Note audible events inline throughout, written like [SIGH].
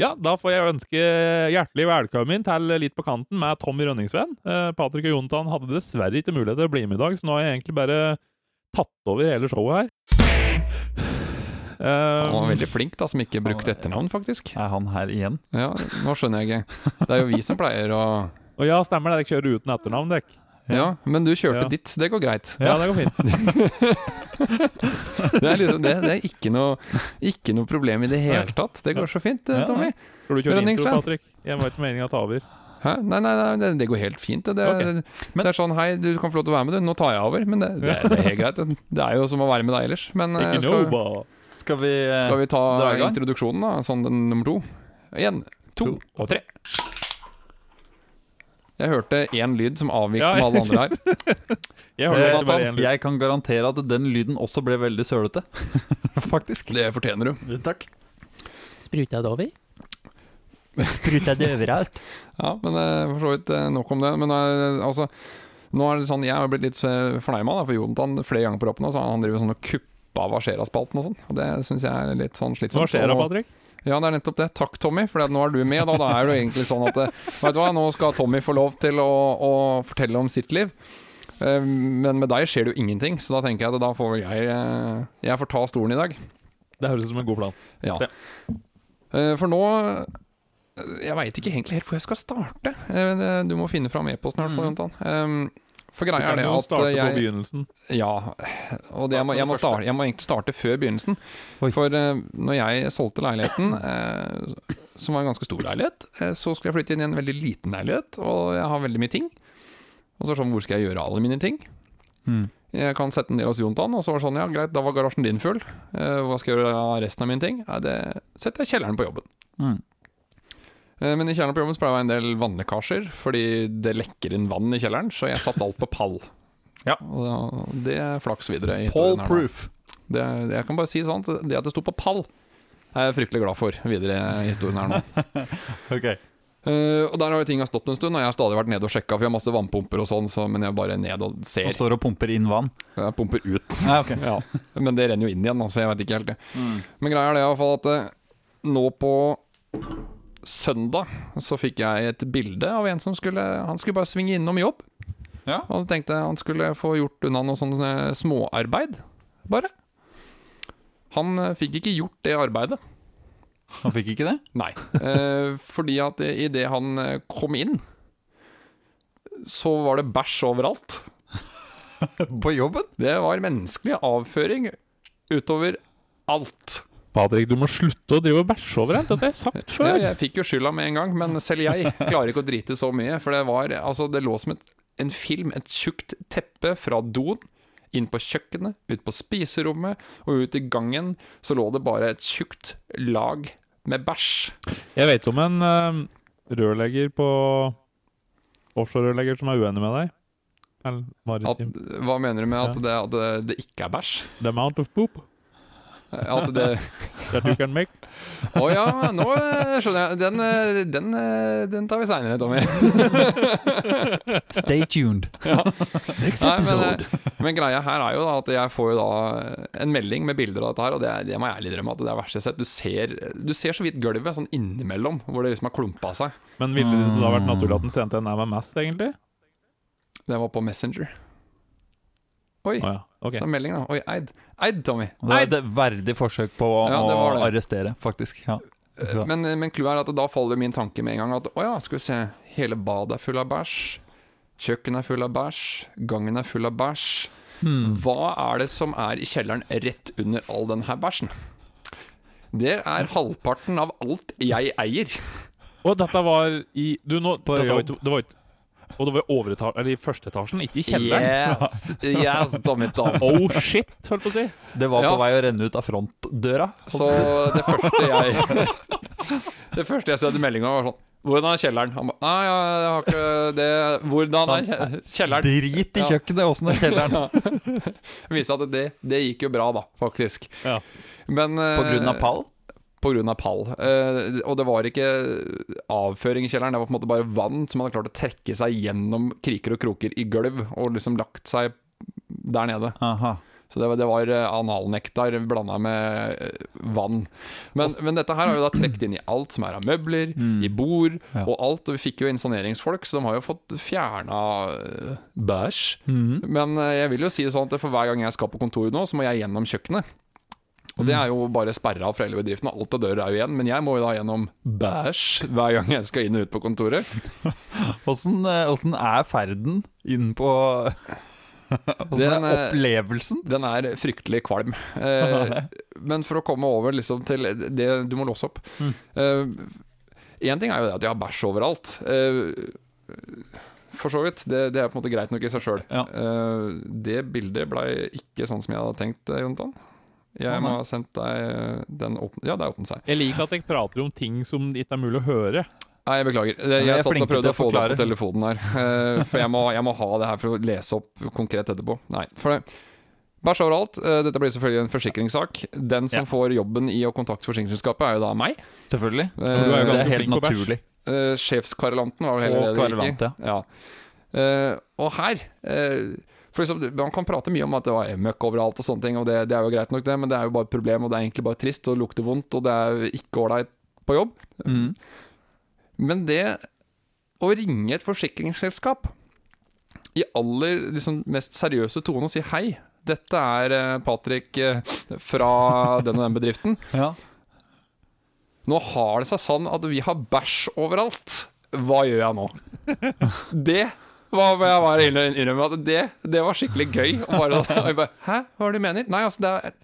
Ja, da får jeg ønske hjertelig velkommen til Litt på kanten med Tommy Rønningsven. Eh, Patrick og Jontan hadde dessverre ikke mulighet til å bli med i dag, så nå har jeg egentlig bare tatt over hele showet her. Han var Eh, veldig flink, da, som ikke brukte etternavn, faktisk. Er han her igjen? Ja, Nå skjønner jeg ikke. Det er jo vi som pleier å Å ja, stemmer det, jeg kjører uten etternavn, dekk. Ja, men du kjørte Ja. ditt, så det går greit. Ja, det går fint. [LAUGHS] Det er, liksom, det, det er ikke, noe, ikke noe problem i det hele tatt. Det går så fint, eh, Ja, Tommy. Skal du kjøre intro. Patrick? Jeg var ikke meninga å ta over. Hæ? Nei, nei, nei det, det går helt fint. Det, det, Ok. Men- det er sånn Hei, du kan få lov til å være med, du. Nå tar jeg over. Men det, det, det er helt greit. Det, det er jo som å være med deg ellers. Men eh, skal, Skal vi, eh, skal vi ta introduksjonen, da? Sånn den nummer to? Én, to To. og tre. Jeg hørte én lyd som avvik Ja. med alle andre her. [LAUGHS] Jeg hørte Eh, bare en lyd. Jeg kan garantere at den lyden også ble veldig sølete. [LAUGHS] Faktisk. Det fortjener du. Takk. Spruta det over? Spruta det overalt. [LAUGHS] Ja, men eh, for så vidt eh, nok om det. Men eh, altså Nå er det sånn, Jeg har blitt litt eh, fornærma for Jontan flere ganger på rappen. Så han driver sånn og kupper hva skjer-spalten og sånn. Og det syns jeg er litt sånn slitsomt. Og- Patrick? Ja, det er nettopp det. Takk, Tommy, for nå er du med. Da, da er det jo egentlig sånn at eh, Vet du hva, nå skal Tommy få lov til å, å fortelle om sitt liv. Eh, Men med deg skjer det jo ingenting, så da tenker jeg at da får vel jeg eh, Jeg får ta stolen i dag. Det høres ut som en god plan. Ja. For nå Jeg veit ikke egentlig helt hvor jeg skal starte. Du må finne fram e-posten i hvert fall, Mhm. For greia er det at starte eh, på jeg begynnelsen. Ja, og det, jeg, må, jeg, må Starte jeg må egentlig starte før begynnelsen. For uh, når jeg solgte leiligheten, uh, som var en ganske stor leilighet, uh, så skulle jeg flytte inn i en veldig liten leilighet, og jeg har veldig mye ting. Og så er det sånn, hvor skal jeg gjøre alle mine ting? Mm. Jeg kan sette en del hos Jontan, og så var det sånn, ja greit, da var garasjen din full. Hva skal jeg gjøre av resten av mine ting? Nei, det setter jeg kjelleren på jobben. Mm. Eh, Men i kjelleren på jobben så pleier det å være en del vannlekkasjer, fordi det lekker inn vann i kjelleren, så jeg satte alt på pall. [LAUGHS] Ja. Og det er flaks videre i Paul. Proof. Det, jeg kan bare si sånn det at det sto på pall, er jeg fryktelig glad for videre i historien her nå. [LAUGHS] Ok. Uh, og der har jo tinga stått en stund, og jeg har stadig vært nede og sjekka, for jeg har masse vannpumper og sånn, så, men jeg er bare ned og ser. Og står og pumper inn vann. Jeg pumper ut. Ja, okay. [LAUGHS] Ja, men det renner jo inn igjen, så så jeg vet ikke helt det. Mm. Men greia er det i hvert fall at eh, nå på søndag så fikk jeg et bilde av en som skulle Han skulle bare svinge innom jobb. Ja. Og tenkte han skulle få gjort unna noe sånn eh, småarbeid, bare. Han eh, fikk ikke gjort det arbeidet. Han fikk ikke det? [LAUGHS] Nei. Eh, fordi at idet han eh, kom inn, så var det bæsj overalt. På jobben? Det var menneskelig avføring utover alt. Patrick, du må slutte å drive og bæsje overalt. Dette har jeg sagt Ja, før. jeg fikk jo skylda med en gang, men selv jeg klarer ikke å drite så mye. For det var Altså, det lå som et, en film, et tjukt teppe fra doen, inn på kjøkkenet, ut på spiserommet, og ut i gangen så lå det bare et tjukt lag med bæsj. Jeg vet om en uh, rørlegger på Offshore-rørlegger som er uenig med deg. Eller At, hva mener du med at, Ja. det, at det ikke er bæsj? The amount of poop At det [LAUGHS] that you can make. Å ja, nå eh, skjønner jeg. Den, eh, den, eh, den tar vi seinere, Tommy. Stay tuned. [LAUGHS] Nei, men, eh, men greia her er jo da at jeg får jo da en melding med bilder av dette her, og det, det må jeg ærlig drømme at det er verst jeg har sett. Du ser, du ser så vidt gulvet sånn innimellom, hvor det liksom har klumpa seg. Men ville det da vært naturlig at den sendte en MMS, egentlig? Det var på Messenger. Oi, Oh, ja, ok. så en melding, da. Oi, Eid. Eid, Tommy. Det er et verdig forsøk på å, Ja, det var å arrestere, faktisk. Ja. Eh, Men, men clouet er at da faller min tanke med en gang at å ja, skal vi se, hele badet er full av bæsj. Kjøkkenet er full av bæsj. Gangen er full av bæsj. Hmm. Hva er det som er i kjelleren rett under all den her bæsjen? Det er halvparten av alt jeg eier. Og dette var i Du, nå På dette var, det var Og det var i eller i første etasjen, ikke i kjelleren. Yes, yes, damn it, damn. Oh shit, holdt på å si. Det var på Ja. vei å renne ut av frontdøra. Så det første jeg [LAUGHS] Det første jeg sendte melding om, var sånn Hvordan er kjelleren? Han ba Nei, jeg har ikke det Hvordan er kje- kjelleren? Drit i Ja. kjøkkenet, åssen er kjelleren? [LAUGHS] Det viste at det, det gikk jo bra, da, faktisk. Ja. Men eh, På grunn av pall? Av pall. Eh, og det var ikke avføring i kjelleren, det var på en måte bare vann som hadde klart å trekke seg gjennom kriker og kroker i gulv, og liksom lagt seg der nede. Aha. Så det var, det var eh, analnektar blanda med eh, vann. Men, men dette her har jo da trukket inn i alt som er av møbler, i bord Ja. og alt. Og vi fikk jo inn saneringsfolk, så de har jo fått fjerna uh, bæsj. Mm. Men jeg vil jo si det sånn at for hver gang jeg skal på kontoret nå, så må jeg gjennom kjøkkenet. Og det er jo bare sperra fra hele bedriften, alt av dører er jo igjen. Men jeg må jo da gjennom bæsj hver gang jeg skal inn og ut på kontoret. [LAUGHS] Åssen eh, er ferden inn på [LAUGHS] Åssen er eh, opplevelsen? Den er fryktelig kvalm. [LAUGHS] Eh, men for å komme over liksom til det Du må låse opp. Én ting er jo det at jeg har bæsj overalt. Eh, for så vidt. Det, det er på en måte greit nok i seg sjøl. Ja. det bildet ble ikke sånn som jeg hadde tenkt, eh, Jonathan. Jeg må ha sendt deg den åpne Ja, det er åpnet seg. Jeg liker at jeg prater om ting som ikke er mulig å høre. Nei, jeg beklager. Jeg, er Jeg satt og prøvde å å få det opp på telefonen her. Uh, For jeg må, jeg må ha det her for å lese opp konkret etterpå. Nei, for det Bæsj overalt. Eh, Dette blir selvfølgelig en forsikringssak. Den som Ja. får jobben i å kontakte forsikringsselskapet, er jo da meg. Selvfølgelig. Uh, du er jo det er helt naturlig. Uh, Sjefskvarulanten var vel heller Og det det gikk i. Ja. Uh, og her eh, for liksom, Man kan prate mye om at det var møkk overalt, og sånne ting Og det, det er jo greit nok, det, men det er jo bare et problem, og det er egentlig bare trist og det lukter vondt, og det er ikke ålreit på jobb. Mm. Men det å ringe et forsikringsselskap i aller liksom, mest seriøse tone og si hei, dette er eh, Patrick eh, fra den og den bedriften. [LAUGHS] Ja. Nå har det seg sånn at vi har bæsj overalt. Hva gjør jeg nå? [LAUGHS] Det var jeg var inne- innrømme at det, det var skikkelig gøy. Og bare, [LAUGHS] og jeg bare, Hæ, hva er det du mener? Nei, altså, det er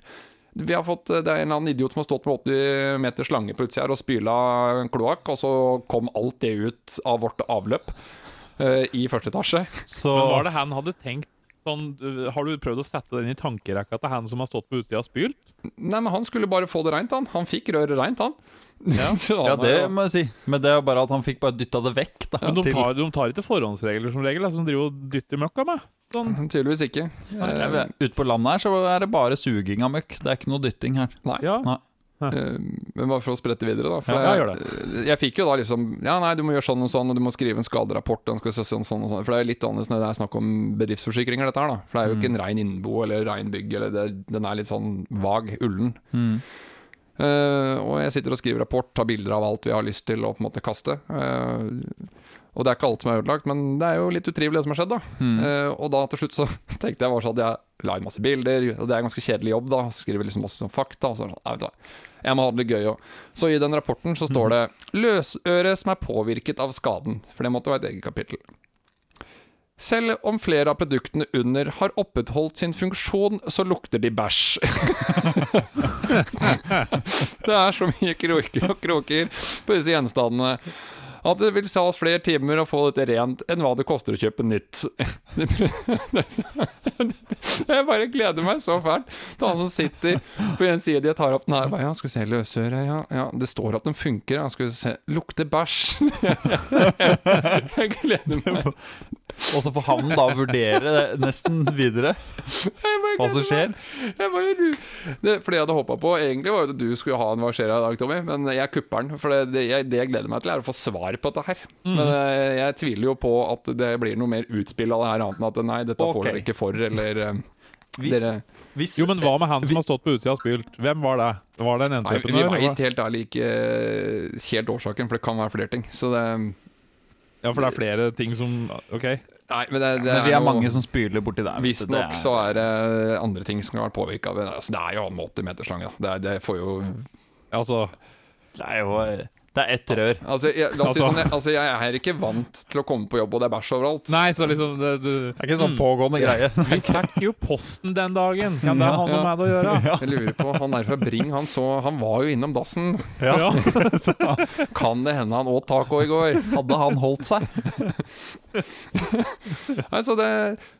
vi har fått, Det er en eller annen idiot som har stått med 80 meter slange på utsida her og spyla en kloakk, og så kom alt det ut av vårt avløp uh, i første etasje. Så Men var det han hadde tenkt sånn Har du prøvd å sette den i tankerekka til han som har stått på utsida og spylt? Nei, men han skulle bare få det reint, han. Han fikk røret reint, han. [LAUGHS] Så Ja, det må jeg si. Men det er jo bare at han fikk bare dytta det vekk. Da, Men de til- tar, de tar ikke forhåndsregler som regel, som driver og dytter møkk av meg. Sånn. [LAUGHS] Tydeligvis ikke. Eh, Ute på landet her så er det bare suging av møkk. Det er ikke noe dytting her. nei. Ja. Nei. Uh, Men bare for å sprette videre, da. For Ja, jeg, jeg, jeg fikk jo da liksom Ja, nei, du må gjøre sånn og sånn, og du må skrive en skaderapport. Den skal se sånn, sånn og sånn. For det er litt annerledes når det er snakk om bedriftsforsikringer, dette her, da. For det er jo ikke en rein innbo eller rein bygg, eller det, den er litt sånn vag, ullen. Mm. Eh, og jeg sitter og skriver rapport, tar bilder av alt vi har lyst til å på en måte kaste. Uh, og det er ikke alt som er ødelagt, men det er jo litt utrivelig det som har skjedd, da. Mm. Uh, og da til slutt så [LAUGHS] tenkte jeg bare sånn at jeg la inn masse bilder, og det er en ganske kjedelig jobb, da. Skriver liksom masse sånn fakta. Og så det sånn. Jeg må ha det gøy òg. Så i den rapporten så står det 'løsøre som er påvirket av skaden'. For det måtte være et eget kapittel. Selv om flere av produktene under har opprettholdt sin funksjon, så lukter de bæsj. [LAUGHS] det er så mye kroker og kroker på disse gjenstandene at det vil ta oss flere timer å få dette rent enn hva det koster å kjøpe nytt. [LAUGHS] Jeg bare gleder meg så fælt til han som sitter på en side jeg tar opp den her. Ja, skal vi se, løsøre, ja, ja. Det står at den funker. Ja, skal vi se. Lukter bæsj. [LAUGHS] Jeg gleder meg. Og så får han da vurdere nesten videre hva som skjer. Jeg bare. Det, for det jeg hadde håpa på, egentlig var jo at du skulle ha en Hva skjer i dag, Tommy, men jeg kupper den. For det, det, jeg, det jeg gleder meg til, er å få svar på dette her. Mm. Men eh, jeg tviler jo på at det blir noe mer utspill av det her, annet enn at nei, dette okay. får dere ikke for, eller eh, Hvis, dere hvis, Jo, men hva med han som har stått på utsida og spilt? Hvem var det? Var det en Nei, vi veit helt ærlig ikke eh, helt årsaken, for det kan være flere ting. Så det? Ja, for det er flere ting som OK. Nei, men det, det men vi er er mange som spyler borti der. Visstnok så er det andre ting som kan være påvirka av det. Altså, det er jo en 80 meters slange, da. Det, det får jo Altså Det er jo Det er ett rør. Altså, jeg, la oss si Altså- sånn, jeg, altså, jeg er ikke vant til å komme på jobb, og det er bæsj overalt. Nei, så liksom det, du, Det er ikke sånn Mm. pågående greie. Vi fikk jo posten den dagen. Kan det ha noe med det å gjøre? Jeg lurer på, Han der fra Bring, han, så, han var jo innom dassen. Ja. [LAUGHS] Kan det hende han åt taco i går? Hadde han holdt seg? [LAUGHS] Nei, så, det,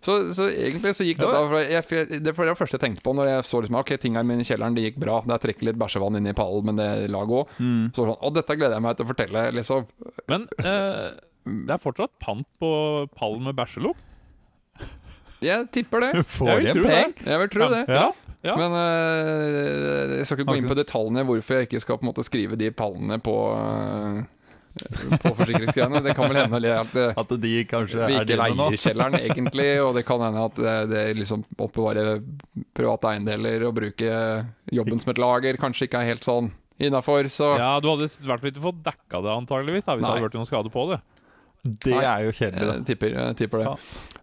så, så egentlig så gikk dette for jeg, Det var det første jeg tenkte på når jeg så liksom Ok, tinga mine i kjelleren, det gikk bra. Det er trekker litt bæsjevann inn i pallen, men det la gå. Mm. Så sånn, og dette gleder jeg meg til å fortelle, liksom. Men eh, det er fortsatt pant på pallen med bæsjelukt. Jeg tipper det. Får Jeg vil tro det. Jeg vil tro det. Ja. Ja. Men uh, jeg skal ikke gå inn på detaljene hvorfor jeg ikke skal på en måte skrive de pallene på, uh, på forsikringsgreiene. Det kan vel hende at eh, At de kanskje vi ikke leier kjelleren [LAUGHS] egentlig, og det kan hende at det, det liksom oppbevare private eiendeler og bruke jobben som et lager kanskje ikke er helt sånn innafor, så Ja, du hadde i hvert fall ikke fått dekka det, antageligvis, da, hvis det hadde vært noen skade på det. Det er jo kjedelig. jeg da. tipper, jeg tipper det. Ja.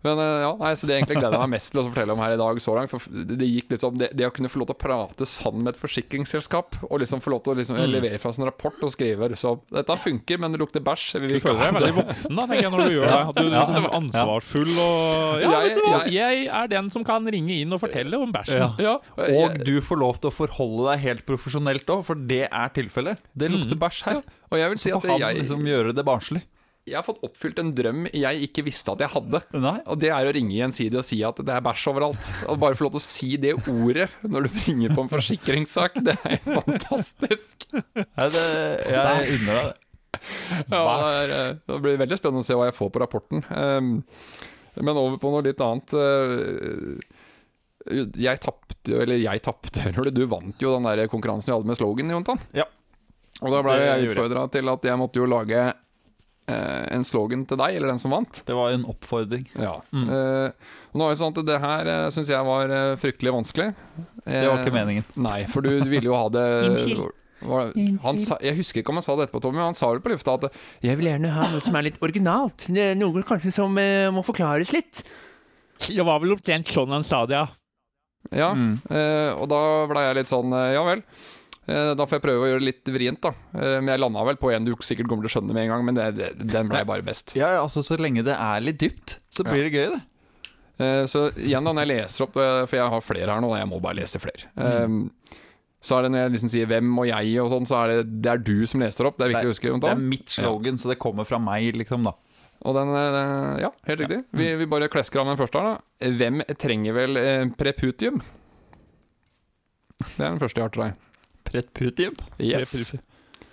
Men eh, ja, nei, så det egentlig gleder jeg meg mest til å fortelle om her i dag så langt. For det, gikk liksom det, det å kunne få lov til å prate sann med et forsikringsselskap, og liksom få lov til å liksom Mm. levere fra en rapport og skrive liksom Dette funker, men det lukter bæsj. Vi Du føler deg veldig voksen da, tenker jeg, når du gjør det. At du er liksom ansvarsfull og Ja, Jeg- vet du hva, jeg- er den som kan ringe inn og fortelle om bæsjen. Ja. Ja, Og du får lov til å forholde deg helt profesjonelt òg, for det er tilfellet. Det lukter bæsj her. og jeg vil si at han jeg, liksom gjøre det barnslig. Jeg har fått oppfylt en drøm jeg ikke visste at jeg hadde. Nei. Og det er å ringe gjensidig og si at det er bæsj overalt. Og bare få lov til å si det ordet når du ringer på en forsikringssak, det er helt fantastisk. Nei, det, jeg unner deg det. Ja, det, blir veldig spennende å se hva jeg får på rapporten. Um, men over på noe litt annet. eh, jeg tapte, eller jeg tapte, [LAUGHS] hører du, du vant jo den der konkurransen vi hadde med slogan, Jontan. Ja. Og da ble jeg utfordra til at jeg måtte jo lage en slogan til deg, eller den som vant. Det var en oppfordring. Ja. Mm. Uh, nå er det sånn at det her uh, syns jeg var uh, fryktelig vanskelig. Det var Eh, ikke meningen. Nei, for du ville jo ha det [LAUGHS] var, han sa, Jeg husker ikke om han sa det etterpå, Tommy, men han sa vel på lufta at Jeg vil gjerne ha noe som er litt originalt. Noe kanskje som eh, må forklares litt. Det var vel omtrent sånn han sa det, ja. Ja. Mm. eh, og da ble jeg litt sånn eh, Ja vel. Eh, da får jeg prøve å gjøre det litt vrient, da. Eh, men jeg landa vel på en du sikkert kommer til å skjønne med en gang, men det, det, den ble bare best. Ja, altså Så lenge det er litt dypt, så blir det gøy, det. Eh, så igjen, da, når jeg leser opp, for jeg har flere her nå, jeg må bare lese flere. Mm. Så er det når jeg liksom sier 'hvem' og 'jeg' og sånn, så er det, det er du som leser opp. Det er viktig å huske. Det er mitt slogan, så det kommer fra meg, liksom, da. Og den, ja, helt riktig. Vi, vi bare klesker av den første her, da. Hvem trenger vel preputium? Det er den første jeg har til deg. Preputium? Yes.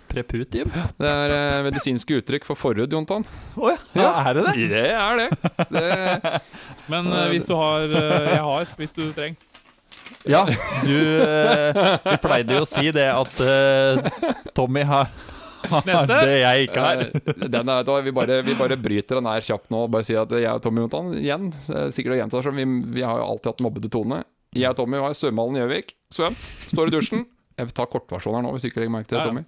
Preputium? Det er eh, medisinske uttrykk for forhud, Jontan. Å ja. ja, er det det? Det er det. det [LAUGHS] Men eh, hvis du har eh, Jeg har, hvis du trenger. Ja, du eh, du pleide jo å si det at eh, Tommy har, har Neste. det jeg ikke har. Eh, den er, da, vi, bare, vi bare bryter den her kjapt nå og bare sier at jeg og Tommy Jontan igjen eh, Sikkert å gjenta seg, vi, vi har jo alltid hatt mobbete tone. Jeg og Tommy var i svømmehallen i Gjøvik. Svømt. Står i dusjen. Jeg vil ta kortversjonen her nå, hvis ikke legger merke til det. Tommy.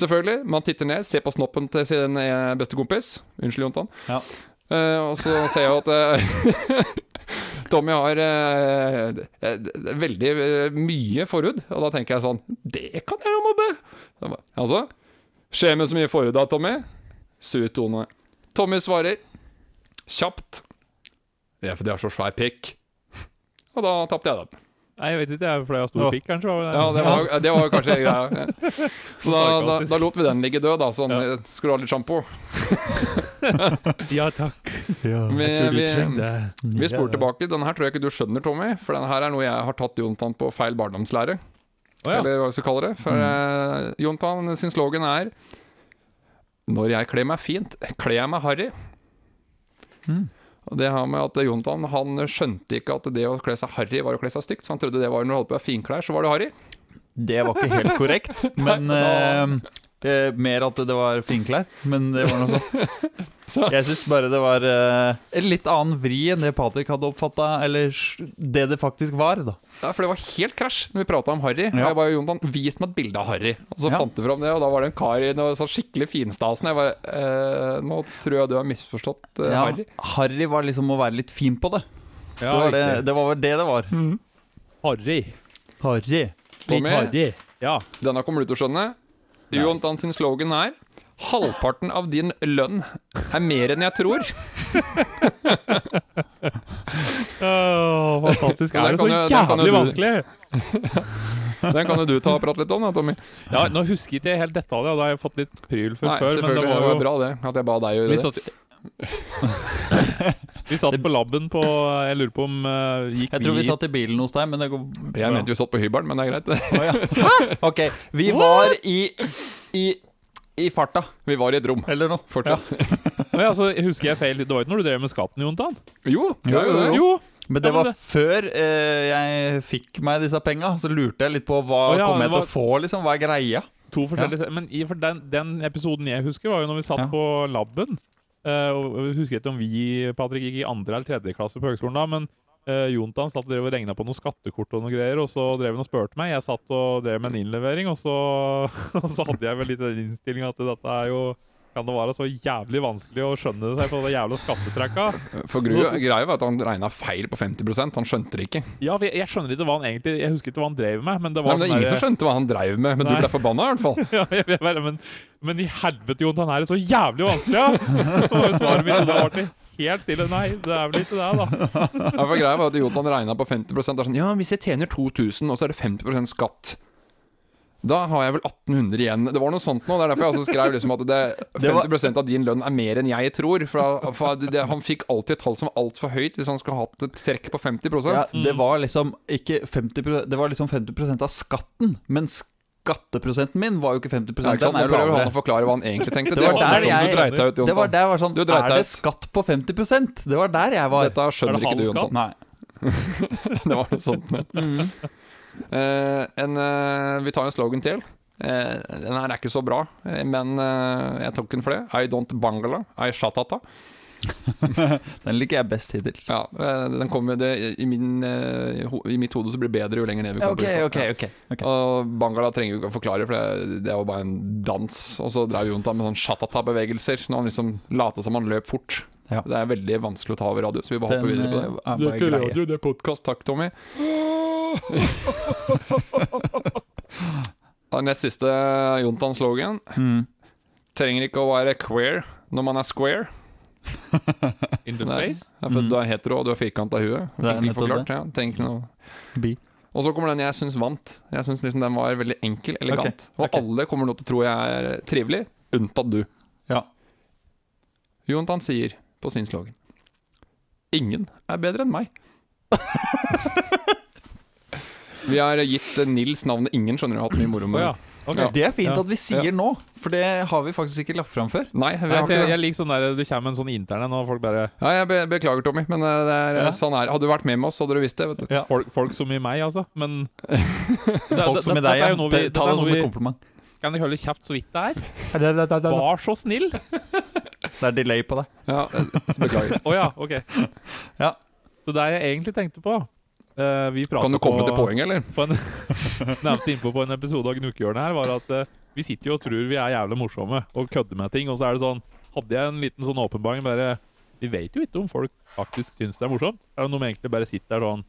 Selvfølgelig. Man titter ned, ser på snoppen til sin eh, beste kompis. Unnskyld, Jontan. Ja. Uh, og så ser jeg at uh, [LAUGHS] Tommy har uh, veldig mye forhud, og da tenker jeg sånn Det kan jeg jo mobbe! Så Altså? Skjer med så mye forhud da, Tommy? Sur tone. Tommy svarer kjapt. Det er fordi jeg har så svær pikk. Og da tapte jeg den. Nei, jeg vet ikke, jeg, fordi jeg har stor pikk, kanskje. Det. Ja, det var, det var kanskje greia. [LAUGHS] Så da, da, da lot vi den ligge død, da. Sånn, Ja. Skulle du ha litt sjampo? [LAUGHS] Ja, takk. Vi, Jeg vi, vi spoler tilbake. Denne her tror jeg ikke du skjønner, Tommy. For denne her er noe jeg har tatt Jontan på feil barndomslære. Oh, ja. Eller hva vi skal kalle det. For eh, Jontan sin slogan er Når jeg kler meg fint, kler jeg meg harry. Mm. Det her med at Jontan han skjønte ikke at det å kle seg harry var å kle seg stygt. Så han trodde det var når du holdt på med finklær, så var du harry. Det var ikke helt korrekt, [LAUGHS] men eh, eh, mer at det var finklær. Men det var noe sånt. [LAUGHS] Så, Jeg syns bare det var eh, en litt annen vri enn det Patrick hadde oppfatta, eller det det faktisk var, da. ja, for det var helt krasj når vi prata om harry. Og Ja. jeg bare, Jontan, vis meg et bilde av harry. Og så Ja. fant du fram det, og da var det en kar i noe sånn skikkelig finstasen. Jeg bare eh, Nå tror jeg du har misforstått eh, Ja, harry. Harry var liksom å være litt fin på det. Ja, det, var det, det var vel det det var. Harry. Harry. Tommy? harry. Ja. Denne kommer du til å skjønne. Jontan sin slogan er Halvparten av din lønn er mer enn jeg tror. [LAUGHS] oh, fantastisk. Er det så jo- jo jævlig du- vanskelig? [LAUGHS] Den kan jo du ta og prate litt om, da, Tommy. Ja, Nå husker ikke jeg helt detaljer, og da har jeg fått litt pryl for Nei, før. Men det selvfølgelig. var Det var bra, det. At jeg ba deg gjøre det. [LAUGHS] vi satt på laben på Jeg lurer på om uh, gikk Jeg tror vi satt i bilen hos deg, men det går Jeg mente vi satt på hybelen, men det er greit. Å, ja. [LAUGHS] Ok, vi var i, i, i farta, Vi var i et rom. eller noe. Fortsatt. Ja. [LAUGHS] ja, altså, husker jeg feil? Det var ikke når du drev med skatten, Jontan? Jo, jo, jo. Jo! Men det Ja, men var det- før eh, jeg fikk meg disse penga, så lurte jeg litt på hva oh, ja, kom jeg var... til å få, liksom. Hva er greia? To forskjellige Men i, for den, den episoden jeg husker, var jo når vi satt Ja. på laben. Eh, og Jeg husker ikke om vi Patrick, gikk i andre eller tredje klasse på høgskolen da, men uh, Jontan satt og regna på noen skattekort og noe greier, og så drev han og spurte meg. Jeg satt og drev med en innlevering, og så, [LAUGHS] og så hadde jeg vel litt den innstillinga at dette er jo kan det være så jævlig vanskelig å skjønne seg på det jævla skattetrekka? For greia var at han regna feil på 50% Han skjønte det ikke. Ja, jeg, jeg skjønner ikke hva han egentlig Jeg husker ikke hva han drev med, men det Nei, men det er ingen der- som skjønte hva han drev med, men Nei. du ble forbanna i hvert fall. [LAUGHS] Ja, jeg jeg, men, men i helvete, Jontan, er så jævlig vanskelig, ja? [LAUGHS] Det var jo svaret mitt, og da ble det helt stille. Nei, det er vel ikke det, da. Ja, for greia var at Jotan regna på 50% er sånn Ja, hvis jeg tjener 2000, og så er det 50% skatt da har jeg vel 1800 igjen. Det var noe sånt nå. Det er derfor jeg også skrev liksom at det, [LAUGHS] Det 50% av din lønn er mer enn jeg tror. For, for det, det, Han fikk alltid et tall som var altfor høyt hvis han skulle hatt et trekk på 50 Ja, det var liksom ikke 50% Det var liksom 50% av skatten, men skatteprosenten min var jo ikke 50 Ja, ikke sant? Den Nå er jo han å forklare hva han egentlig tenkte. [LAUGHS] Det var var der sånn du Det var der jeg var sånn Er det ut. skatt på 50% Det var der jeg var. Dette skjønner Er det ikke du? Jontan. Nei. [LAUGHS] det var noe sånt. ja. Eh, en, eh, vi tar en slogan til. Eh, den her er ikke så bra, eh, men eh, jeg tok den for det. I don't bangala, I shatata. [LAUGHS] Den liker jeg best hittils. Ja, eh, den kommer det, i, min, eh, ho- I mitt hode så blir det bedre jo lenger ned vi kommer. Okay, ok, Ja. ok, ok. Og bangala trenger vi ikke å forklare, for det, det var bare en dans. Og så drev Jontan med sånn shatata-bevegelser når han liksom lata som han løp fort. Ja. Det er veldig vanskelig å ta over radio, så vi bare Den hopper videre på det. eh, er ikke radio, det er podkast. Takk, Tommy. [LAUGHS] Og Nest siste Jontan-slogan. Mm. Trenger ikke å være queer når man er square. [LAUGHS] In the Nei, face. ja, for Du er hetero og du har firkanta hue. Er Enkelt forklart. Ja, noe Bi. Og så kommer den jeg syns vant. Jeg syns liksom den var veldig enkel, elegant. Okay. Og ok. alle kommer nå til å tro jeg er trivelig, unntatt du. Ja. Jontan sier på sin slogan Ingen er bedre enn meg. [LAUGHS] Vi har gitt eh, Nils navnet Ingen, skjønner du. Har hatt mye moro med ja. okay. Ja. Det er fint Ja. at vi sier nå, for det har vi faktisk ikke lagt fram før. Nei, Nei, jeg, jeg liker sånn der du kommer med en sånn intern en, og folk bare Ja, jeg be beklager, Tommy, men eh, det er, Ja. sånn her. Hadde du vært med med oss, hadde du visst det. vet du Ja. Folk, folk som i meg, altså. Men [LAUGHS] det, Folk som i deg, er ja. vi, Ta det som et kompliment. Kan jeg holde kjeft så vidt det er? Var så snill! Det er delay på det. Ja, eh, beklager. Å ja, ok. Ja. Så det jeg egentlig tenkte på eh, Vi Kan du komme på, til poenget, eller? på en, [LAUGHS] nevnte innpå på en episode av Gnukehjørnet her, var at uh, vi sitter jo og tror vi er jævlig morsomme og kødder med ting, og så er det sånn Hadde jeg en liten sånn åpenbaring bare Vi vet jo ikke om folk faktisk syns det er morsomt. Er det noe med egentlig bare sitter der sånn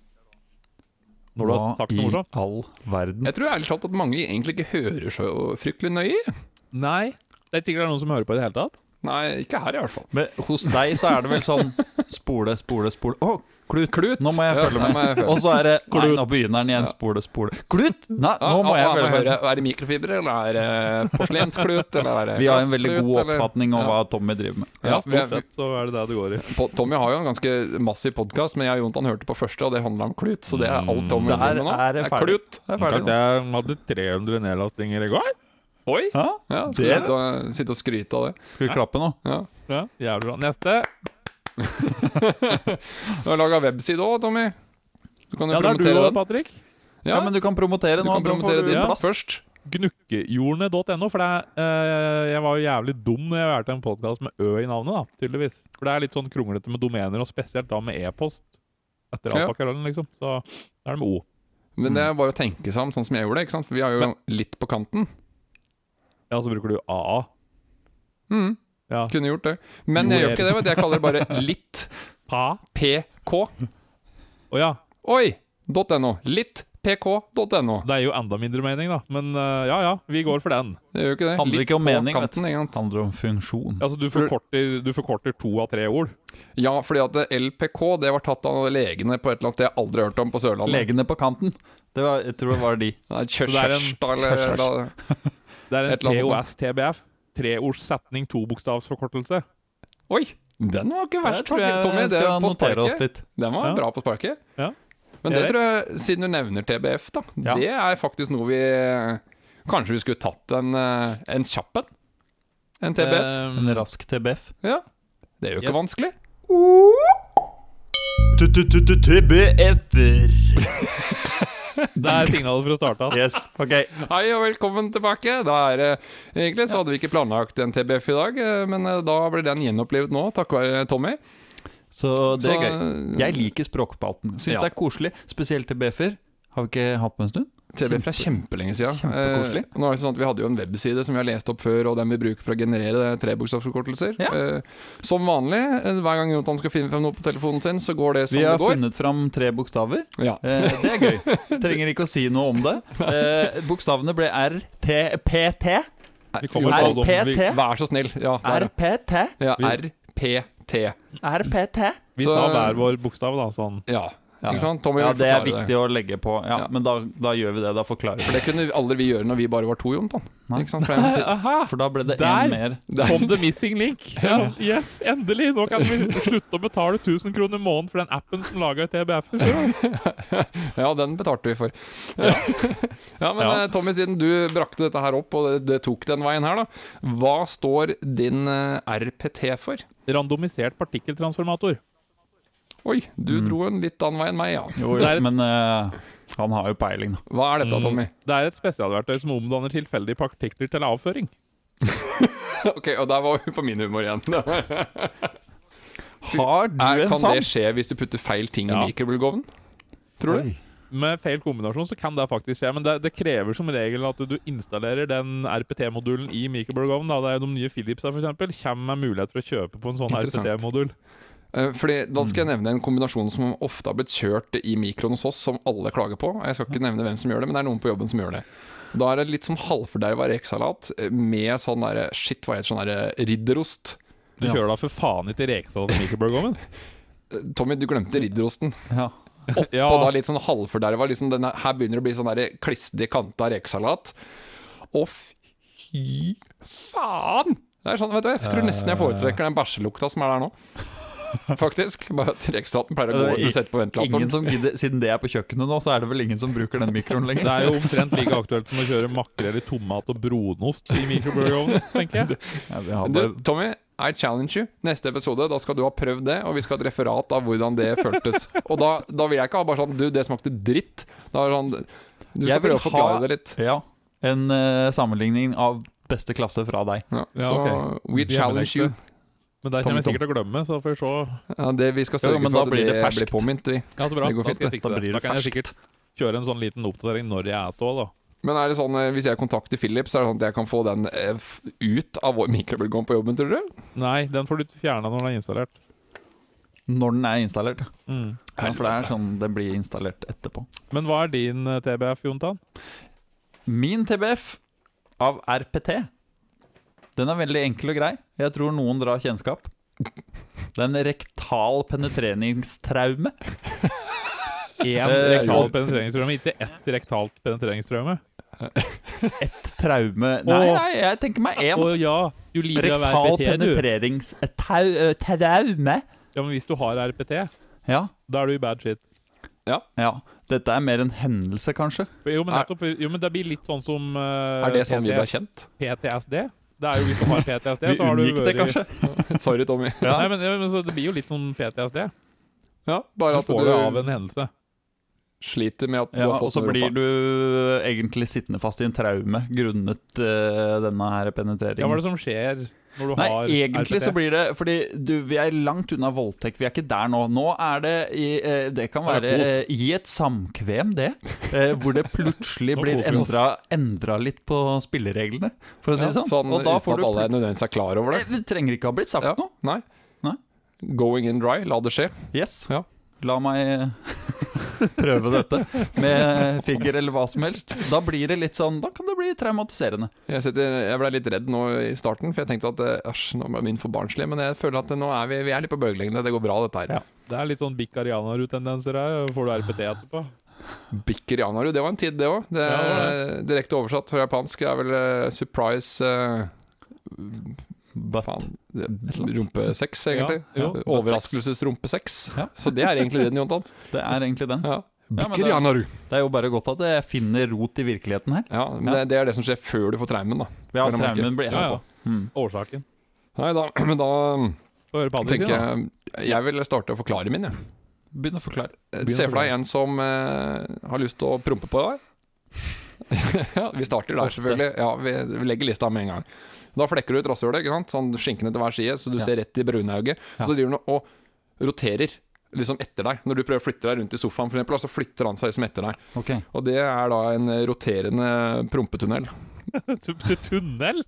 Når du har sagt noe morsomt? i all verden? Jeg tror ærlig talt at mange egentlig ikke hører så fryktelig nøye. Nei. Det er ikke sikkert det er noen som hører på i det hele tatt. Nei, ikke her i hvert fall. Men hos deg så er det vel sånn spole, spole, spole Å, klut! Klut. Nå må jeg følge med. Og så er det Nei, nå begynner den igjen. Spole, spole. Klut! Nei, nå må jeg følge med. Er det mikrofibre, eller er det porselensklut? Eller er det Vi har en veldig god oppfatning om Ja. hva Tommy driver med. Ja, Ja, er- stort sett så er det det det går i. [LAUGHS] Tommy har jo en ganske massiv podkast, men jeg og Jontan hørte på første, og det handla om klut. Så det er alt Tommy Der driver med nå. er det ferdig. klut. Det er ferdig jeg hadde 300 nedlastinger i går. Oi! Ja, skal vi sitte og skryte av det? skal vi klappe nå? Ja. Ja, Jævlig bra. Neste. [LAUGHS] Du har laga webside òg, Tommy. Du kan jo Ja, det er du promotere den. Patrick. Ja, men du kan promotere du nå. kan promotere din din plass. først. Gnukkehjornet.no. For det er, eh, jeg var jo jævlig dum når jeg hørte en podkast med Ø i navnet, da, tydeligvis. For det er litt sånn kronglete med domener, og spesielt da med e-post. Etter Ja. alfakrøllen, liksom. Så da er det med O. Men det er bare å tenke seg om sånn som jeg gjorde det. ikke sant? For vi har jo Men- litt på kanten. Ja, så bruker du AA. Mm, Ja. kunne gjort det. Men jeg gjør ikke det. vet du. Jeg kaller det bare [LAUGHS] litt Pa. pk. Å ja. Oi! .no. Litt pk.no. Det er jo enda mindre mening, da. Men uh, ja ja, vi går for den. Det gjør ikke det. Handler Litt ikke om mening, kanten, vet du. Handler om funksjon. Altså, du forkorter, du forkorter to av tre ord. Ja, fordi at LPK det var tatt av legene på et eller annet sted jeg aldri har hørt om på Sørlandet. Legene på kanten. Det var, jeg tror det var de. Nei, det er en- eller eller- Det er en POS-TBF. Treordssetning, tobokstavsforkortelse. Oi! Den var ikke verst, tror jeg Tommy. Det skal er på notere oss sparket. litt. Den var Ja. bra på sparket. Ja. Men det tror jeg, siden du nevner TBF, da, Ja. det er faktisk noe vi Kanskje vi skulle tatt en, eh, en kjapp en? En TBF? Um, En rask TBF. ja. Det er jo ikke ja. vanskelig. TBF-er. [LAUGHS] [LAUGHS] Det er signalet for å starte. Yes, ok. Hei og velkommen tilbake. Da er det Egentlig så hadde vi ikke planlagt en TBF i dag, eh, men eh, da blir den gjenopplivet nå, takket være Tommy. Så det er Så, gøy. Jeg liker språkspalten. Syns Ja. det er koselig. Spesielt til BF-er. Har vi ikke hatt på en stund? TBF er kjempelenge siden. Kjempekoselig. Eh, nå er det sånn at Vi hadde jo en webside som vi har lest opp før, og den vi bruker for å generere trebokstavsforkortelser. Ja. Eh, som vanlig, eh, hver gang Jonathan skal finne frem noe på telefonen sin, så går det som det går. Vi har funnet fram tre bokstaver. Ja. Eh, det er gøy. Trenger ikke å si noe om det. [LAUGHS] Eh, bokstavene ble kommer på dem. Vi, RPT. Vær så snill. Ja, RPT. ja. RPT. RPT. vi Så- sa hver vår bokstav, da. Sånn. Ja. Ja. Ikke sant? Tommy Ja, det er viktig viktig å legge på. Ja, Ja. Men da, da gjør vi det. Da forklarer vi For det. det kunne aldri vi gjøre når vi bare var to, sant? [LAUGHS] For da ble det én mer. Der. Kom the missing link. [LAUGHS] Ja. Yes, endelig! Nå kan vi slutte å betale 1000 kroner i måneden for den appen som laga for oss. [LAUGHS] Ja, den betalte vi for. Ja, men Ja. eh, Tommy, siden du brakte dette her opp, og det, det tok den veien her, da. Hva står din eh, RPT for? Randomisert partikkeltransformator. Oi, du Mm. dro en litt annen vei enn meg, ja. Jo, jo, et- men uh, han har jo peiling, da. Hva er dette, Mm. Tommy? Det er et spesialverktøy som omdanner tilfeldige partikler til avføring. [LAUGHS] Ok, og der var vi på min humor igjen. [LAUGHS] Har du Er, en kan sånn? det skje hvis du putter feil ting Ja. i mikrobølgeovnen? Tror du? Oi. Med feil kombinasjon så kan det faktisk skje, men det, det krever som regel at du installerer den RPT-modulen i mikrobølgeovnen. da. Det er jo de nye Philipsa f.eks. kommer med mulighet for å kjøpe på en sånn RPT-modul. Eh, Fordi Da skal Mm. jeg nevne en kombinasjon som ofte har blitt kjørt i mikroen hos oss, som alle klager på. Jeg skal ikke nevne hvem som gjør det, men det er noen på jobben som gjør det. Da er det litt sånn halvforderva rekesalat eh, med sånn derre Shit, hva heter sånn derre ridderost? Du kjører da for faen ikke rekesalat i mikrobølgeovnen. [LAUGHS] Eh, Tommy, du glemte ridderosten. Ja. Ja, Og da litt sånn halvforderva. Liksom denne, her begynner det å bli sånn der klistrete kanta rekesalat. Å, fy faen! Det er sånn, vet du, Jeg tror nesten jeg foretrekker den bæsjelukta som er der nå. [LAUGHS] Faktisk. Bare at pleier å gå er når på Ingen ventilatoren. som gidder, Siden det er på kjøkkenet nå, så er det vel ingen som bruker den mikroen lenger. det er jo omtrent like aktuelt som å kjøre makrell i tomat og brunost i mikrobølgeovnen, tenker jeg. [LAUGHS] Ja, Du, Tommy, I challenge you. Neste episode, da skal du ha prøvd det, og vi skal ha et referat av hvordan det føltes. Og da, da vil jeg ikke ha bare sånn Du, det smakte dritt. Da er det sånn Du skal prøve å forklare det litt. ja, en uh, sammenligning av beste klasse fra deg. Ja, Ja, så ok. we challenge you. Men der kommer jeg sikkert til å glemme, så får vi se. Ja, det, vi skal Ja, sørge men for da at blir det, det blir påminnet. Vi. Ja, så bra. Det går Da skal jeg fikse det. det. Da kan jeg sikkert kjøre en sånn liten oppdatering når jeg er til da. Men er det sånn, eh, hvis jeg kontakter Philip, så er det sånn at jeg kan få den eh, ut av vår mikrobølgeovn på jobben, tror du? Nei, den får du fjerna når den er installert. Når den er installert. Mm. Ja, for det er sånn det blir installert etterpå. Men hva er din eh, TBF, Jontan? Min TBF av RPT Den er veldig enkel og grei. Jeg tror noen drar kjennskap. Det er en rektal penetreringstraume. [LAUGHS] Én Eh, rektal penetreringstraume, ikke ett rektalt penetreringstraume. [LAUGHS] Et traume Nei, nei, jeg tenker meg én. Å ja, du lider av Rektal penetreringstraume. Ja, men hvis du har RPT, Ja, da er du i bad shit. ja. Dette er mer en hendelse, kanskje. Jo, men, nettopp, jo, men det blir litt sånn som uh, Er det sånn vi ble kjent? PTSD. Det er jo hvis du har PTSD, så har du unngikk det, kanskje. [LAUGHS] Sorry, Tommy. Nei, men, men så det blir jo litt sånn PTSD. Ja, bare Du får det av en hendelse. sliter med at du Ja, har fått så Og så blir du egentlig sittende fast i en traume grunnet uh, denne her penetreringen. Ja, hva er det som skjer når du Nei, har egentlig RPT? så blir det Fordi du, vi er langt unna voldtekt. Vi er ikke der nå. Nå er det i eh, Det kan være kos. eh, i et samkvem, det. Eh, hvor det plutselig [LAUGHS] blir endra, endra litt på spillereglene, for å si Ja, det sånn. sånn og da uten får at du alle nødvendigvis er klar over det. Du trenger ikke ha blitt sagt Ja. noe. Nei. Nei. Going in dry, la det skje. Yes. Ja. La meg prøve dette med figger eller hva som helst. Da blir det litt sånn Da kan det bli traumatiserende. Jeg, sitter, jeg ble litt redd nå i starten, for jeg tenkte at eh, æsj, nå ble min for barnslig. Men jeg føler at nå er vi, vi er litt på bølgelengde. Det går bra, dette her. Ja. Det er litt sånn Bikarianaru-tendenser her. Får du RPT etterpå? Bikarianaru, det var en tid, det òg. Ja, Direkte oversatt fra japansk er vel uh, surprise eh, But Faen. det- Rumpesex, egentlig. Ja, jo. Overraskelsesrumpesex. Ja. Så det er egentlig den, Jontan. det er egentlig den. Ja. men det-. Det er jo bare godt at jeg finner rot i virkeligheten her. Ja, men Ja. Det, det er det som skjer før du får traumen, da. Ja, traumen blir Ja, ja. Mm. Årsaken. Nei, da, [CLEARS THROAT] men da Patrick tenker da. jeg Jeg vil starte å forklare min, jeg. Begynn å forklare. Se for deg en som eh, har lyst til å prompe på deg. [LAUGHS] ja, vi starter der, selvfølgelig. Ja, vi, vi legger lista med en gang. Da flekker du ut rasshølet, ikke sant? sånn skinkene til hver side, så du Ja. ser rett i brunauget. Ja. Så driver han og roterer liksom etter deg. Når du prøver å flytte deg rundt i sofaen, for eksempel, så flytter han seg liksom etter deg. Okay. Og det er da en roterende prompetunnel. [LAUGHS] Tunnel?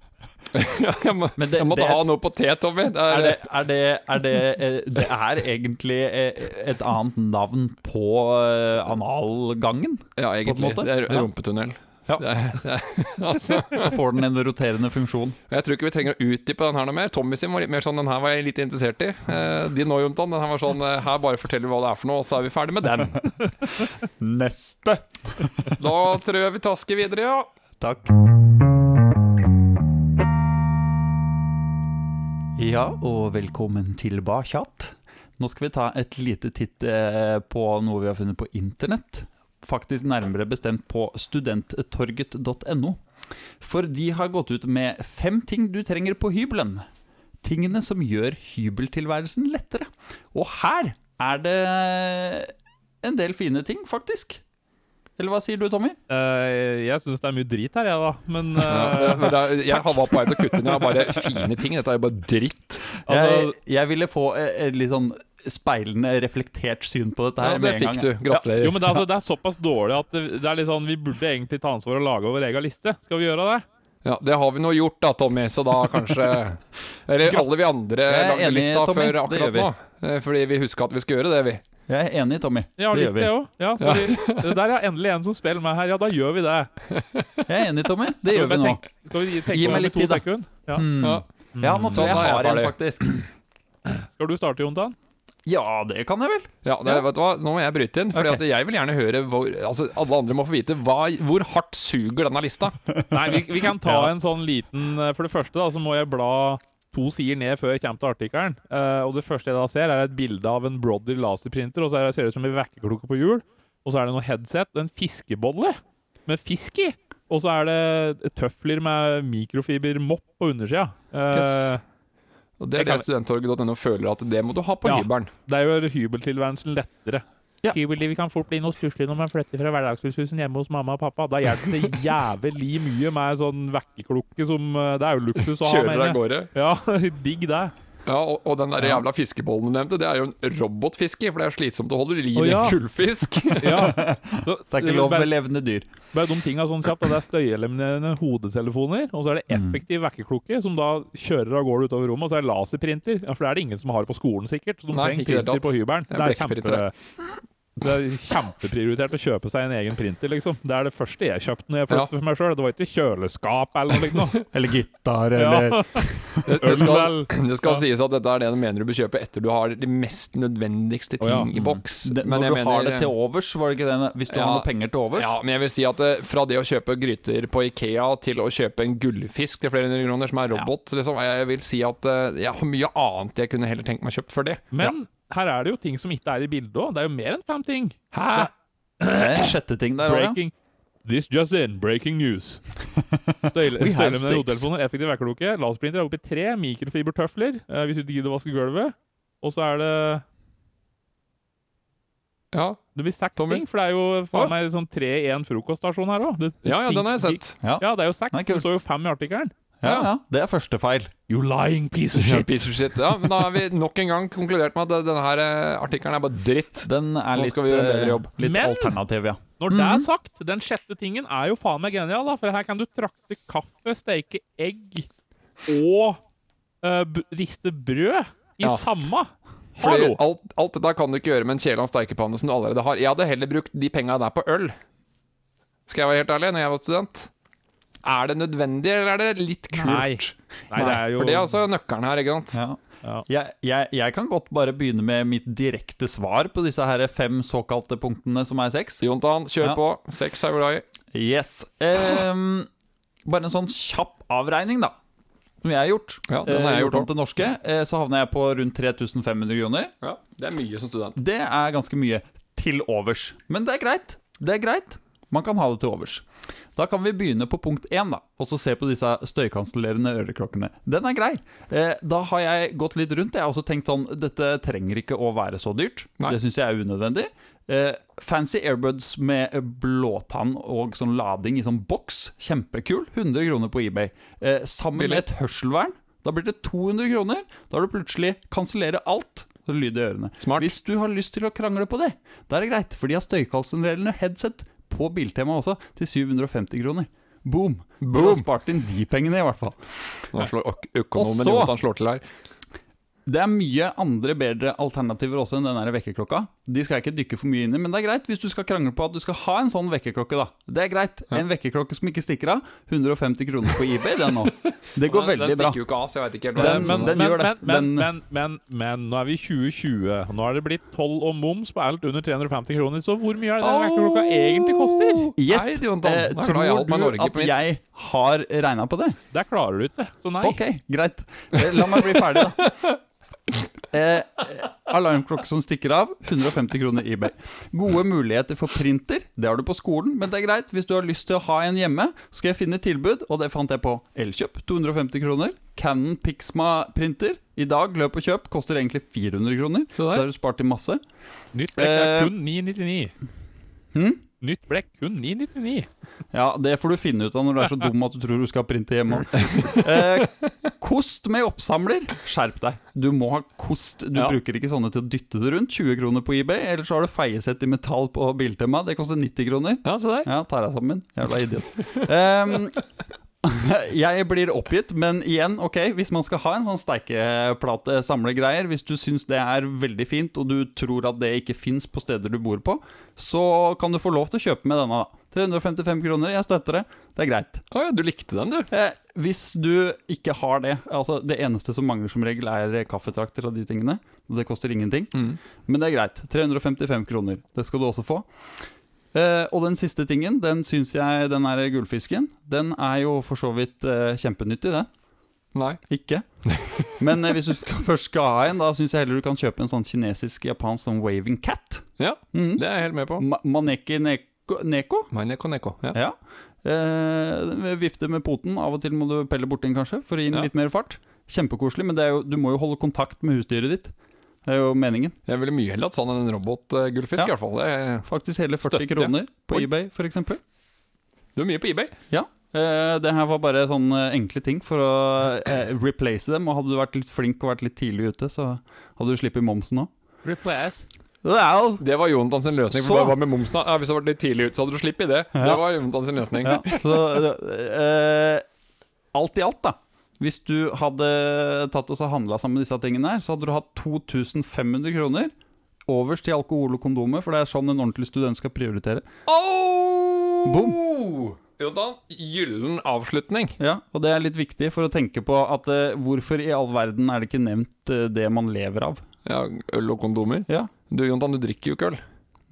[LAUGHS] ja, jeg, må, Men det- jeg måtte det ha noe på T, Tommy. Det er, Er det, er det, er det, eh, det er egentlig eh, et annet navn på eh, analgangen. ja, egentlig. Det er Ja. rumpetunnel. Ja. Det er, det er, [LAUGHS] altså, Så får den en roterende funksjon. jeg tror ikke vi trenger å utdype den her noe mer. Tommy sin var litt mer sånn Den her var jeg litt interessert i. Eh, din òg, Jontan. Den her var sånn eh, Her bare forteller vi hva det er for noe, og så er vi ferdig med den. [LAUGHS] Neste. Da tror jeg vi tasker videre, ja. Takk. Ja, og velkommen tilbake. Nå skal vi ta et lite titt eh, på noe vi har funnet på internett. Faktisk nærmere bestemt på studenttorget.no. For de har gått ut med fem ting du trenger på hybelen. Tingene som gjør hybeltilværelsen lettere. Og her er det en del fine ting, faktisk. Eller hva sier du, Tommy? Uh, jeg syns det er mye drit her, jeg, da. Men [LAUGHS] Ja, eh, men [LAUGHS] jeg var på vei til å kutte ned bare fine ting. Dette er jo bare dritt. altså, jeg, jeg ville få eh, et litt sånn speilende, reflektert syn på dette her Ja, det med en fikk gang. du. Gratulerer. Jo, men det, er altså, det er såpass dårlig at det, det er litt sånn Vi burde egentlig ta ansvar og lage vår egen liste. Skal vi gjøre det? Ja, Det har vi nå gjort da, Tommy, så da kanskje [LAUGHS] Eller alle vi andre lagde enig, lista Tommy. før akkurat vi. nå. Eh, Fordi vi huska at vi skulle gjøre det, vi. Jeg er enig, Tommy. Jeg har det gjør vi. det. Ja, så vi, der er endelig en som spiller meg her. Ja, da gjør vi det. [LAUGHS] Jeg er enig, Tommy. Det gjør vi nå. Tenk- Skal vi tenke Gi meg litt tid, da. Ja. Mm. Ja. Ja, nå tror jeg Sånn jeg jeg har en, faktisk. [CLEARS THROAT] Skal du starte, Jontan? Ja, det kan jeg vel. Ja, det, vet du hva, Nå må jeg bryte inn, Fordi okay. at jeg vil gjerne høre hvor, Altså, Alle andre må få vite hva, hvor hardt suger denne lista. [LAUGHS] Nei, vi, vi kan ta Ja. en sånn liten eh, For det første da, så må jeg bla to sider ned før jeg kommer til artikkelen. Uh, og det første jeg da ser, er et bilde av en Brody laserprinter, og så er det, ser det ut som en vekkerklokke på hjul. Og så er det noe headset, en fiskebolle med fisk i. Og så er det tøfler med mikrofibermopp på undersida. Uh, Yes. Og Det er Jeg det studenttorget.no føler at det må du ha på Ja. hybelen. Det gjør hybeltilværelsen lettere. Ja. Hybellivet kan fort bli noe stusslig når man flytter fra hverdagshushusen hjemme hos mamma og pappa. Da hjelper det [LAUGHS] jævlig mye med sånn vekkerklokke som eh, Det er jo luksus å ha, Kjører deg av gårde. Ja, [LAUGHS] digg det. Ja, og, og den der jævla fiskebollen du nevnte, det er jo en robotfiske, for det er slitsomt å holde liv i en kullfisk. [LAUGHS] Ja. [LAUGHS] Så, Det er ikke lov med levende dyr. bare de tinga sånn kjapt. Det er støyeliminerende hodetelefoner, og så er det Mm. effektiv vekkerklokke som da kjører av gårde utover rommet, og så er det laserprinter. Ja, for det er det ingen som har på skolen, sikkert. Så de Nei, trenger printer på hybelen. Det er kjempe... Det er kjempeprioritert å kjøpe seg en egen printer, liksom. Det er det første jeg kjøpte når jeg flyttet for meg sjøl. Det var ikke kjøleskap eller noe liksom. [LAUGHS] Eller gitar, Ja. eller [LAUGHS] Det, det skal, det skal Ja. sies at dette er det du mener du bør kjøpe etter du har de mest nødvendigste ting oh, ja. i boks. Det, Men Når jeg du har det til overs, var det ikke det? Hvis du Ja. har noe penger til overs? Ja, men jeg vil si at eh, fra det å kjøpe gryter på Ikea til å kjøpe en gullfisk til flere hundre kroner som er robot, liksom, jeg vil si at eh, jeg har mye annet jeg kunne heller tenkt meg kjøpt for det. Men her er det jo ting som ikke er i bildet òg. Det er jo mer enn fem ting. Hæ? Det er en sjette ting der òg, ja. This just in, breaking news. [LAUGHS] Støyle- med hodetelefoner, effektiv vekkerklokke, laserprinter er oppe i tre, mikrofibertøfler uh, hvis du ikke gidder å vaske gulvet. Og så er det Ja, Det blir seks ting, for det er jo faen meg sånn tre i én frokoststasjon her òg. ja, ja den har jeg sett. Ja. Ja, det er jo seks. Det står jo fem i artikkelen. Ja, ja. Det er første feil. You lying piece of shit. piece of shit. Ja, men da har vi nok en gang konkludert med at denne her eh, artikkelen er bare dritt. Den er Nå litt, skal vi gjøre en bedre eh, jobb. litt Men- alternativ, ja. Når det Mhm. er sagt, den sjette tingen er jo faen meg genial, da. For her kan du trakte kaffe, steike egg og uh, riste brød i Ja. samme. Fordi alt, alt dette kan du ikke gjøre med en kjele steikepanne som du allerede har. Jeg hadde heller brukt de penga der på øl. Skal jeg være helt ærlig, når jeg var student. Er det nødvendig, eller er det litt kult? Nei. Nei, det er jo For det er altså nøkkelen her, ikke sant? ja. Ja. Jeg, jeg, jeg kan godt bare begynne med mitt direkte svar på disse her fem såkalte punktene som er seks. Jontan, kjør Ja. på. Seks er vi glad i. Yes. Um, bare en sånn kjapp avregning, da. Som jeg har gjort. Ja, den har Eh, jeg gjort gjort om til norske. Eh, så havner jeg på rundt 3500 kroner. Ja, det er mye som student. Det er ganske mye til overs. Men det er greit. Det er greit. Man kan ha det til overs. Da kan vi begynne på punkt én, da, og så se på disse støykansellerende øreklokkene. Den er grei. Eh, da har jeg gått litt rundt. Jeg har også tenkt sånn Dette trenger ikke å være så dyrt. Nei. Det syns jeg er unødvendig. Eh, fancy airbuds med blåtann og sånn lading i sånn boks. Kjempekul. 100 kroner på eBay. Eh, sammen Billig. med et hørselvern. Da blir det 200 kroner. Da har du plutselig kansellere alt. Så lyder i ørene. Smart. Hvis du har lyst til å krangle på det, da er det greit. For de har støykansellerende headset på Biltema også, til 750 kroner. Boom! Du har spart inn de pengene, i hvert fall. Nå slår øk- økonomen han slår til her. Det er mye andre bedre alternativer også enn den der vekkerklokka. De skal jeg ikke dykke for mye inn i, men det er greit hvis du skal krangle på at du skal ha en sånn vekkerklokke, da. Det er greit. En vekkerklokke som ikke stikker av. 150 kroner på eBay, den nå. Det går Den- veldig Den stikker jo ikke av, så jeg vet ikke helt hva Den- men, den gjør det. Men, Den- men, men, men, men nå er vi i 2020. Nå har det blitt toll og moms på alt under 350 kroner. Så hvor mye er det den vekkerklokka egentlig koster? Yes. Nei, Jonathan. Eh, er tror du Norge at jeg har regna på det? Der klarer du ikke. Så nei. Ok, greit. Eh, La meg bli ferdig, da. [LAUGHS] Eh, eh, alarmklokke som stikker av, 150 kroner eBay. Gode muligheter for printer, det har du på skolen, men det er greit. Hvis du har lyst til å ha en hjemme, skal jeg finne tilbud, og det fant jeg på Elkjøp. 250 kroner. Canon Pixma printer. I dag, løp og kjøp, koster egentlig 400 kroner. Så Så har du spart i masse. Nytt blekk er Eh, kun 999. hm? Nytt blekk kun 999. Ja, det får du finne ut av når du er så dum at du tror du skal printe hjemme. [LAUGHS] Eh, kost med oppsamler. Skjerp deg. Du må ha kost. Du Ja. bruker ikke sånne til å dytte det rundt. 20 kroner på eBay. Eller så har du feiesett i metall på Biltema. Det koster 90 kroner. Ja, se der. Ja, tar deg sammen. Jævla idiot. Ehm, [LAUGHS] jeg blir oppgitt, men igjen, ok, hvis man skal ha en sånn steikeplate samlegreier, hvis du syns det er veldig fint, og du tror at det ikke fins på steder du bor på, så kan du få lov til å kjøpe med denne. da. 355 kroner, jeg støtter det. Det er greit. Å ja, du likte den, du. Eh, hvis du ikke har det Altså, det eneste som mangler som regel, er kaffetrakter og de tingene. Og det koster ingenting. Mm. Men det er greit. 355 kroner. Det skal du også få. Eh, og den siste tingen, den syns jeg Den er gullfisken. Den er jo for så vidt uh, kjempenyttig, det. Nei. Ikke. [LAUGHS] Men uh, hvis du først skal ha en, da syns jeg heller du kan kjøpe en sånn kinesisk-japansk sånn waving cat. Ja, Mm. det er jeg helt med på. Ma Maneki neko, neko? Maneko neko. Ja. Ja. Uh, vifte med poten. Av og til må du pelle borti den, kanskje, for å gi den Ja. litt mer fart. Kjempekoselig, men det jo, du må jo holde kontakt med husdyret ditt. Det er jo meningen. Jeg ville mye heller hatt sånn enn en robotgullfisk, Ja. i hvert fall. Det er, Faktisk hele 40 Støtte. kroner på Oi. eBay, f.eks. du er mye på eBay. Ja. Eh, det her var bare sånne enkle ting for å eh, replace dem. Og hadde du vært litt flink og vært litt tidlig ute, så hadde du sluppet momsen òg. Replace. Det er Det var Jonathans løsning. For hva med momsen? da? Ja, hvis du hadde vært litt tidlig ute, så hadde du sluppet det. Ja. Det var Jonathans løsning. ja, så, uh, Alt i alt, da. Hvis du hadde tatt og så handla sammen disse tingene her, så hadde du hatt 2500 kroner overst til alkohol og kondomer, for det er sånn en ordentlig student skal prioritere. Oh! Boom. Jonathan, gyllen avslutning. Ja, og det er litt viktig for å tenke på at eh, hvorfor i all verden er det ikke nevnt eh, det man lever av? Ja, øl og kondomer. Ja. Du, Jontan, du drikker jo ikke øl.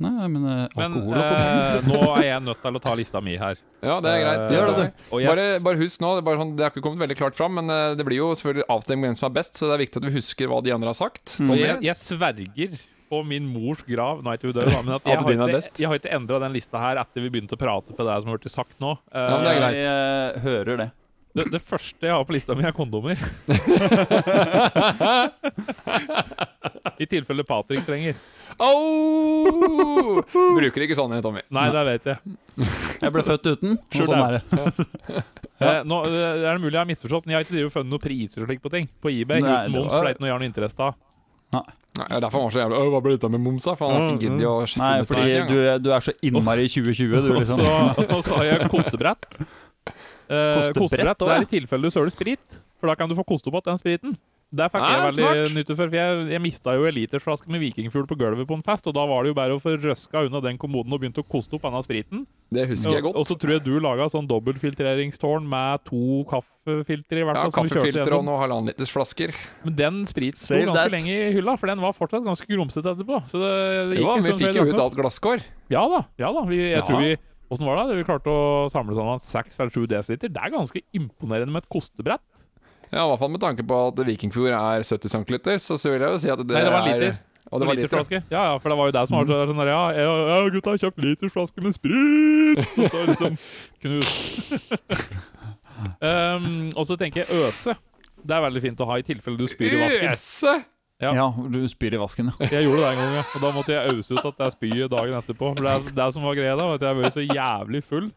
Nei, men Men alkohol kondomer eh, nå er jeg nødt til å ta lista mi her. [LAUGHS] Ja, det er greit. Eh, gjør det, du. Bare, bare husk nå, det er, bare sånn, det har ikke kommet veldig klart fram, men eh, det blir jo selvfølgelig avstemning hvem som er best, så det er viktig at vi husker hva de andre har sagt. Mm. jeg, jeg sverger på min mors grav Nå er ikke hun død, men at [LAUGHS] jeg, har er ikke, best. jeg har ikke endra den lista her etter vi begynte å prate på det som har blitt sagt nå. Eh, Ja, men det er greit. Jeg hører det. det, det første jeg har på lista mi, er kondomer. [LAUGHS] I tilfelle Patrick trenger. Au! Bruker ikke sånne, Tommy. Nei, det vet jeg. Jeg ble født uten, [LAUGHS] og sånn er det. ja. [LAUGHS] nå eh, er det mulig jeg har misforstått, men jeg har ikke drevet funnet noen priser og slik på ting på eBay. Nei, uten moms, for det er ikke noe jeg har noe interesse av. Nei, er derfor han var så jævlig «Åh, Hva ble dette med momsa? For han har ikke giddet å Nei, finne fordi det du, du er så innmari i 2020, du, liksom. så, og så har jeg kostebrett. [LAUGHS] Eh, Kostebrett kostebrett det er i tilfelle du søler sprit, for da kan du få koste opp igjen den spriten. Det fikk jeg Ah, veldig smart. nytte for, for jeg, jeg mista jo en litersflaske med vikingfugl på gulvet på en fest, og da var det jo bare å få røska unna den kommoden og begynt å koste opp denne spriten. Det husker jeg Og, og så tror jeg du laga sånn dobbeltfiltreringstårn med to kaffefiltre i hvert fall. som kaffefiltre og noen halvannenlitersflasker. Men den spriten sto ganske that. lenge i hylla, for den var fortsatt ganske grumsete etterpå. Så det, det Jo, gikk men vi sånn fikk jo ut alt glasskår. Ja da. ja da vi, Jeg Ja. tror vi Åssen var det? Vi klarte å samle sånn 6 eller 7 dl. Det er ganske imponerende med et kostebrett. Ja, I hvert fall med tanke på at Vikingfjord er 70 cm, så, så vil jeg jo si at det, Nei, det var en er liter. Og det var liter. Ja, ja, for det var jo det som var sånn der, ja, ja, ja, gutta har kjøpt literflaske med sprit! Og så liksom knust. [LAUGHS] um, og så tenker jeg øse. Det er veldig fint å ha i tilfelle du spyr i vasken. Øse! Ja. Ja, du spyr i vasken, ja. Jeg gjorde det en gang, ja. Og da måtte jeg ause ut at jeg spyr dagen etterpå. For det, er, det som var greia da, var at jeg var så jævlig full.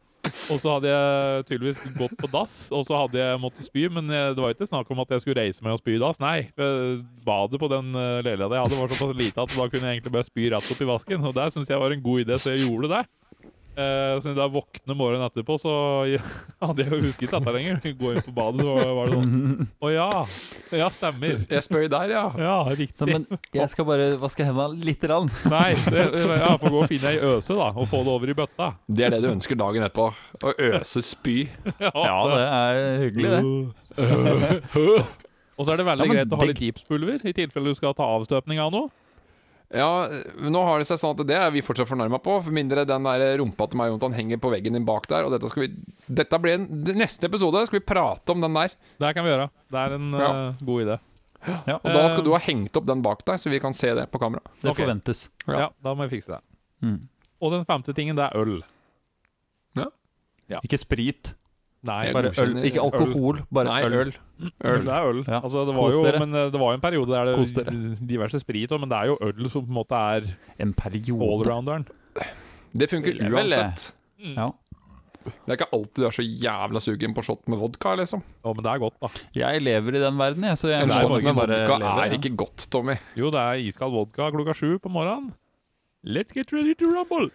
Og så hadde jeg tydeligvis gått på dass, og så hadde jeg måttet spy. Men det var ikke snakk om at jeg skulle reise meg og spy i dass. Nei. eh, Badet på den eh, leiligheten jeg hadde, var såpass lite at da kunne jeg egentlig bare spy rett opp i vasken. Og det syns jeg var en god idé, så jeg gjorde det. Eh, så da jeg våkner morgenen etterpå, så [LAUGHS] hadde jeg jo husket dette lenger. Gå inn på badet, så var det sånn [LAUGHS] Å ja. Ja, stemmer. Jeg spør der, ja. Ja, riktig. Så, men jeg skal bare vaske hendene lite grann. [LAUGHS] Nei, det, ja, får gå og finne ei øse, da, og få det over i bøtta. Det er det du ønsker dagen etterpå. Å øse spy. Ja, det er hyggelig, det. Og så er det veldig Ja, greit å ha litt gipspulver i tilfelle du skal ta avstøpning av noe. Ja, nå har det seg sånn at det er vi fortsatt fornærma på. For mindre den der rumpa til meg og Jonathan henger på veggen din bak der. Og dette skal vi Dette blir en Neste episode skal vi prate om den der. Det kan vi gjøre. Det er en Ja. uh, god idé. Ja, Og da skal du ha hengt opp den bak deg, så vi kan se det på kamera. det okay. forventes. Ja. Ja. da må vi fikse det. Mm. Og den femte tingen, det er øl. Ja. Ikke sprit, Nei, bare øl. Ikke alkohol, bare Nei, øl. øl. øl. Det er øl. Ja. Altså, det var jo, men eh, det var jo en periode der det Koster. diverse sprit òg, men det er jo øl som på en måte er En periode. allrounderen. Det funker uansett. Mm. Ja. Det er ikke alltid du er så jævla sugen på shot med vodka, liksom. Ja, men det er godt, da. Jeg lever i den verden, jeg, så jeg En shot med bare vodka leve, er ikke godt, Tommy. Jo, det er iskald vodka klokka sju på morgenen. Let's get ready to rumble!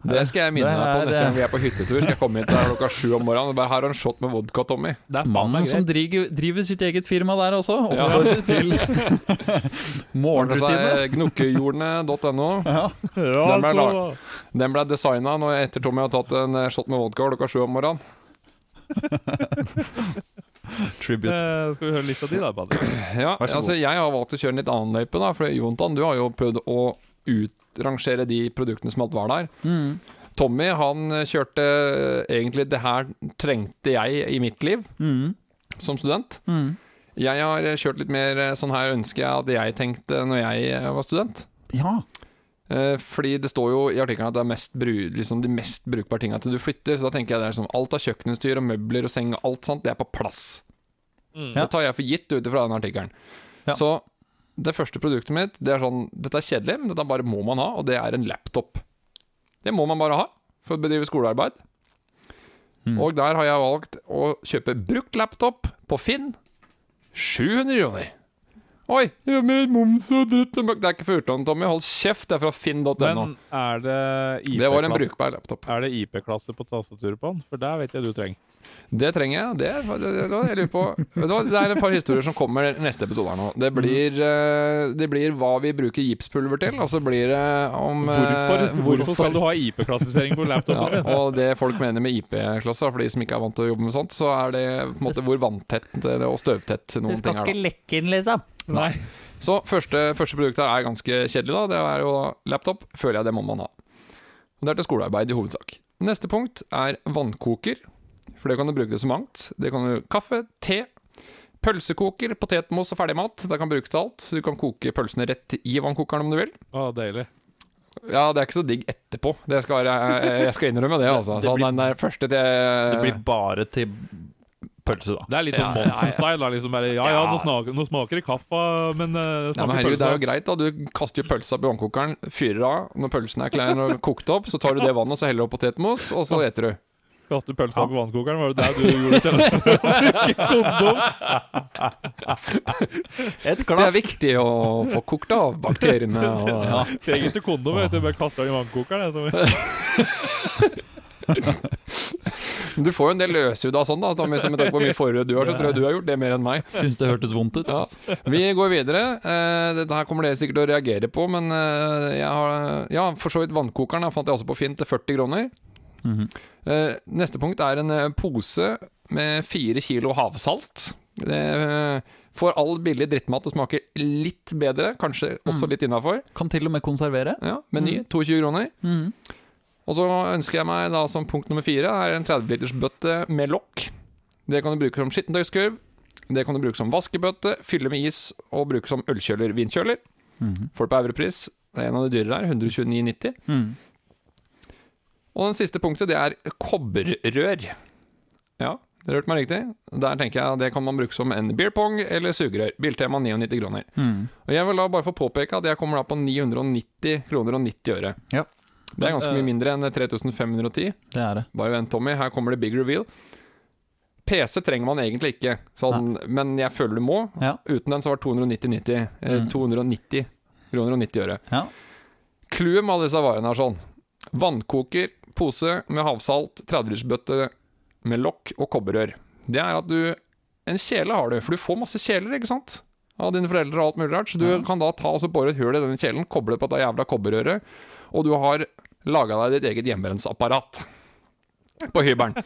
Det skal jeg minne deg på neste gang vi er på hyttetur. Skal jeg komme hit der klokka sju om morgenen og bare har en shot med vodka, Tommy. Det er Mannen som driver, driver sitt eget firma der også, Ja. oppfordrer [LAUGHS] til Ordne morgenrutine. gnukkehjordene.no. Ja. Ja, Den ble Den ble designa etter Tommy har tatt en eh, shot med vodka klokka sju om morgenen. [LAUGHS] Tribute. Eh, skal vi høre litt av de, da, Patrick? Ja, Vær så altså jeg har valgt å kjøre en litt annen løype, da. For Jontan, du har jo prøvd å utrangere de produktene som alt var der. Mm. Tommy, han kjørte egentlig Det her trengte jeg i mitt liv Mm. som student. Mm. Jeg har kjørt litt mer eh, sånn her ønsker jeg at jeg tenkte når jeg eh, var student. Ja. Eh, fordi det står jo i artikkelen at det er mest bru, liksom de mest brukbare tinga til du flytter. Så da tenker jeg det er sånn alt av kjøkkenutstyr og møbler og seng og alt sånt, det er på plass. Mm. Det tar jeg for gitt ut ifra den artikkelen. Ja. Så det første produktet mitt, det er sånn Dette er kjedelig, men dette bare må man ha, og det er en laptop. Det må man bare ha for å bedrive skolearbeid. Mm. Og der har jeg valgt å kjøpe brukt laptop på Finn. 700 kroner. Oi! Ja, med moms og dritt og møkk. Det er ikke for utlandet, Tommy. Hold kjeft. Det er fra finn.no. Men er det IP-klasse Det var en brukbar laptop. Er det IP-klasse på tastaturet på den? For der vet jeg du trenger. Det trenger jeg. Det, det, det, jeg lurer på Det er et par historier som kommer neste episode her nå. Det blir, eh, det blir hva vi bruker gipspulver til, og så blir det om eh, Hvorfor, hvorfor skal du ha IP-klassifisering på laptopen ja, og det folk mener med IP-klasse, for de som ikke er vant til å jobbe med sånt, så er det på en måte hvor vanntett og støvtett noen ting er. da lekke inn, liksom. Nei. Så første, første produkt her er ganske kjedelig, da. Det er jo laptop. Føler jeg det må man ha. Det er til skolearbeid i hovedsak. Neste punkt er vannkoker. For det kan du bruke til så mangt. Det kan du Kaffe, te, pølsekoker, potetmos og ferdigmat. Det kan brukes til alt. Du kan koke pølsene rett i vannkokeren om du vil. Å, deilig. Ja, det er ikke så digg etterpå. Det skal være, jeg skal innrømme det, altså. Det blir- den der første til Det blir bare til pølse, da. Det er litt sånn Ja. Monsen-style. Liksom bare, ja, ja, nå smaker, nå smaker det kaffe, men uh, Ja, men herregud, det er jo greit da Du kaster jo pølsa på vannkokeren Fyrer av Når pølsen er klein og kokt opp Så tar du det vannet Og så heller opp potetmos Og så eter du Kaste pølsa på vannkokeren, var det der du gjorde til Ikke kondom? Et Det er viktig å få kokt av bakteriene og, [LAUGHS] Ja. Trenger ikke kondom, vet du. Bare kaster den i vannkokeren. [LAUGHS] Du får jo en del løshud av sånn da Tommy, som med tanke på hvor mye forhud du har Så tror jeg du har gjort det mer enn meg Syns det hørtes vondt ut. Ja. Vi går videre eh, Dette her kommer dere sikkert til å reagere på Men eh, jeg har Ja, for så vidt vannkokeren da, Fant jeg også på Finn til 40 kroner Mm Eh, neste punkt er en eh, pose med fire kilo havsalt. Det eh, får all billig drittmat til å smake litt bedre, kanskje også litt innafor. Kan til og med konservere. Ja, Meny, 22 kroner. Mm. Og så ønsker jeg meg da som punkt nummer fire er en 30 liters bøtte med lokk. Det kan du bruke som skittentøyskurv. Det kan du bruke som vaskebøtte, fylle med is og bruke som ølkjøler, vinkjøler. Mhm. Får det på Europris. Det er en av de dyrere her. 129,90. Mhm. Og den siste punktet, det er kobberrør. Ja, det hørte meg riktig. Der tenker jeg det kan man bruke som en beer pong eller sugerør. Biltema 99 kroner. Mm. Og jeg vil da bare få påpeke at jeg kommer da på 990 kroner og 90 øre. Ja. Det er ganske mye eh, mindre enn 3510. Det er det. Bare vent, Tommy. Her kommer det big reveal. PC trenger man egentlig ikke, sånn, men jeg føler du må. Ja. Uten den så var 290,90. Eh, Mm. 290 kroner og 90 øre. Ja. Clouet med alle disse varene er sånn. Vannkoker, pose med havsalt, 30-litersbøtte med lokk og kobberrør. Det er at du En kjele har du, for du får masse kjeler, ikke sant? Av dine foreldre og alt mulig rart. Så du Ja. kan da ta og så bore et hull i denne kjelen, koble på det jævla kobberrøret, og du har laga deg ditt eget hjemmebrensapparat [LAUGHS] på hybelen.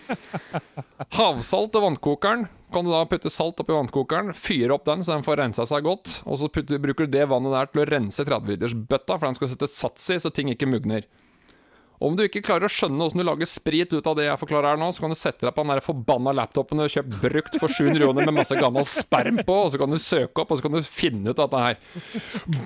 Havsalt og vannkokeren. Kan du da putte salt oppi vannkokeren, fyre opp den så den får rensa seg godt, og så putter, bruker du det vannet der til å rense 30-litersbøtta, for den skal sette sats i så ting ikke mugner. Om du ikke klarer å skjønne åssen du lager sprit ut av det jeg forklarer her nå, så kan du sette deg på den der forbanna laptopen du har kjøpt brukt for 700 kroner med masse gammel sperm på, og så kan du søke opp, og så kan du finne ut dette her.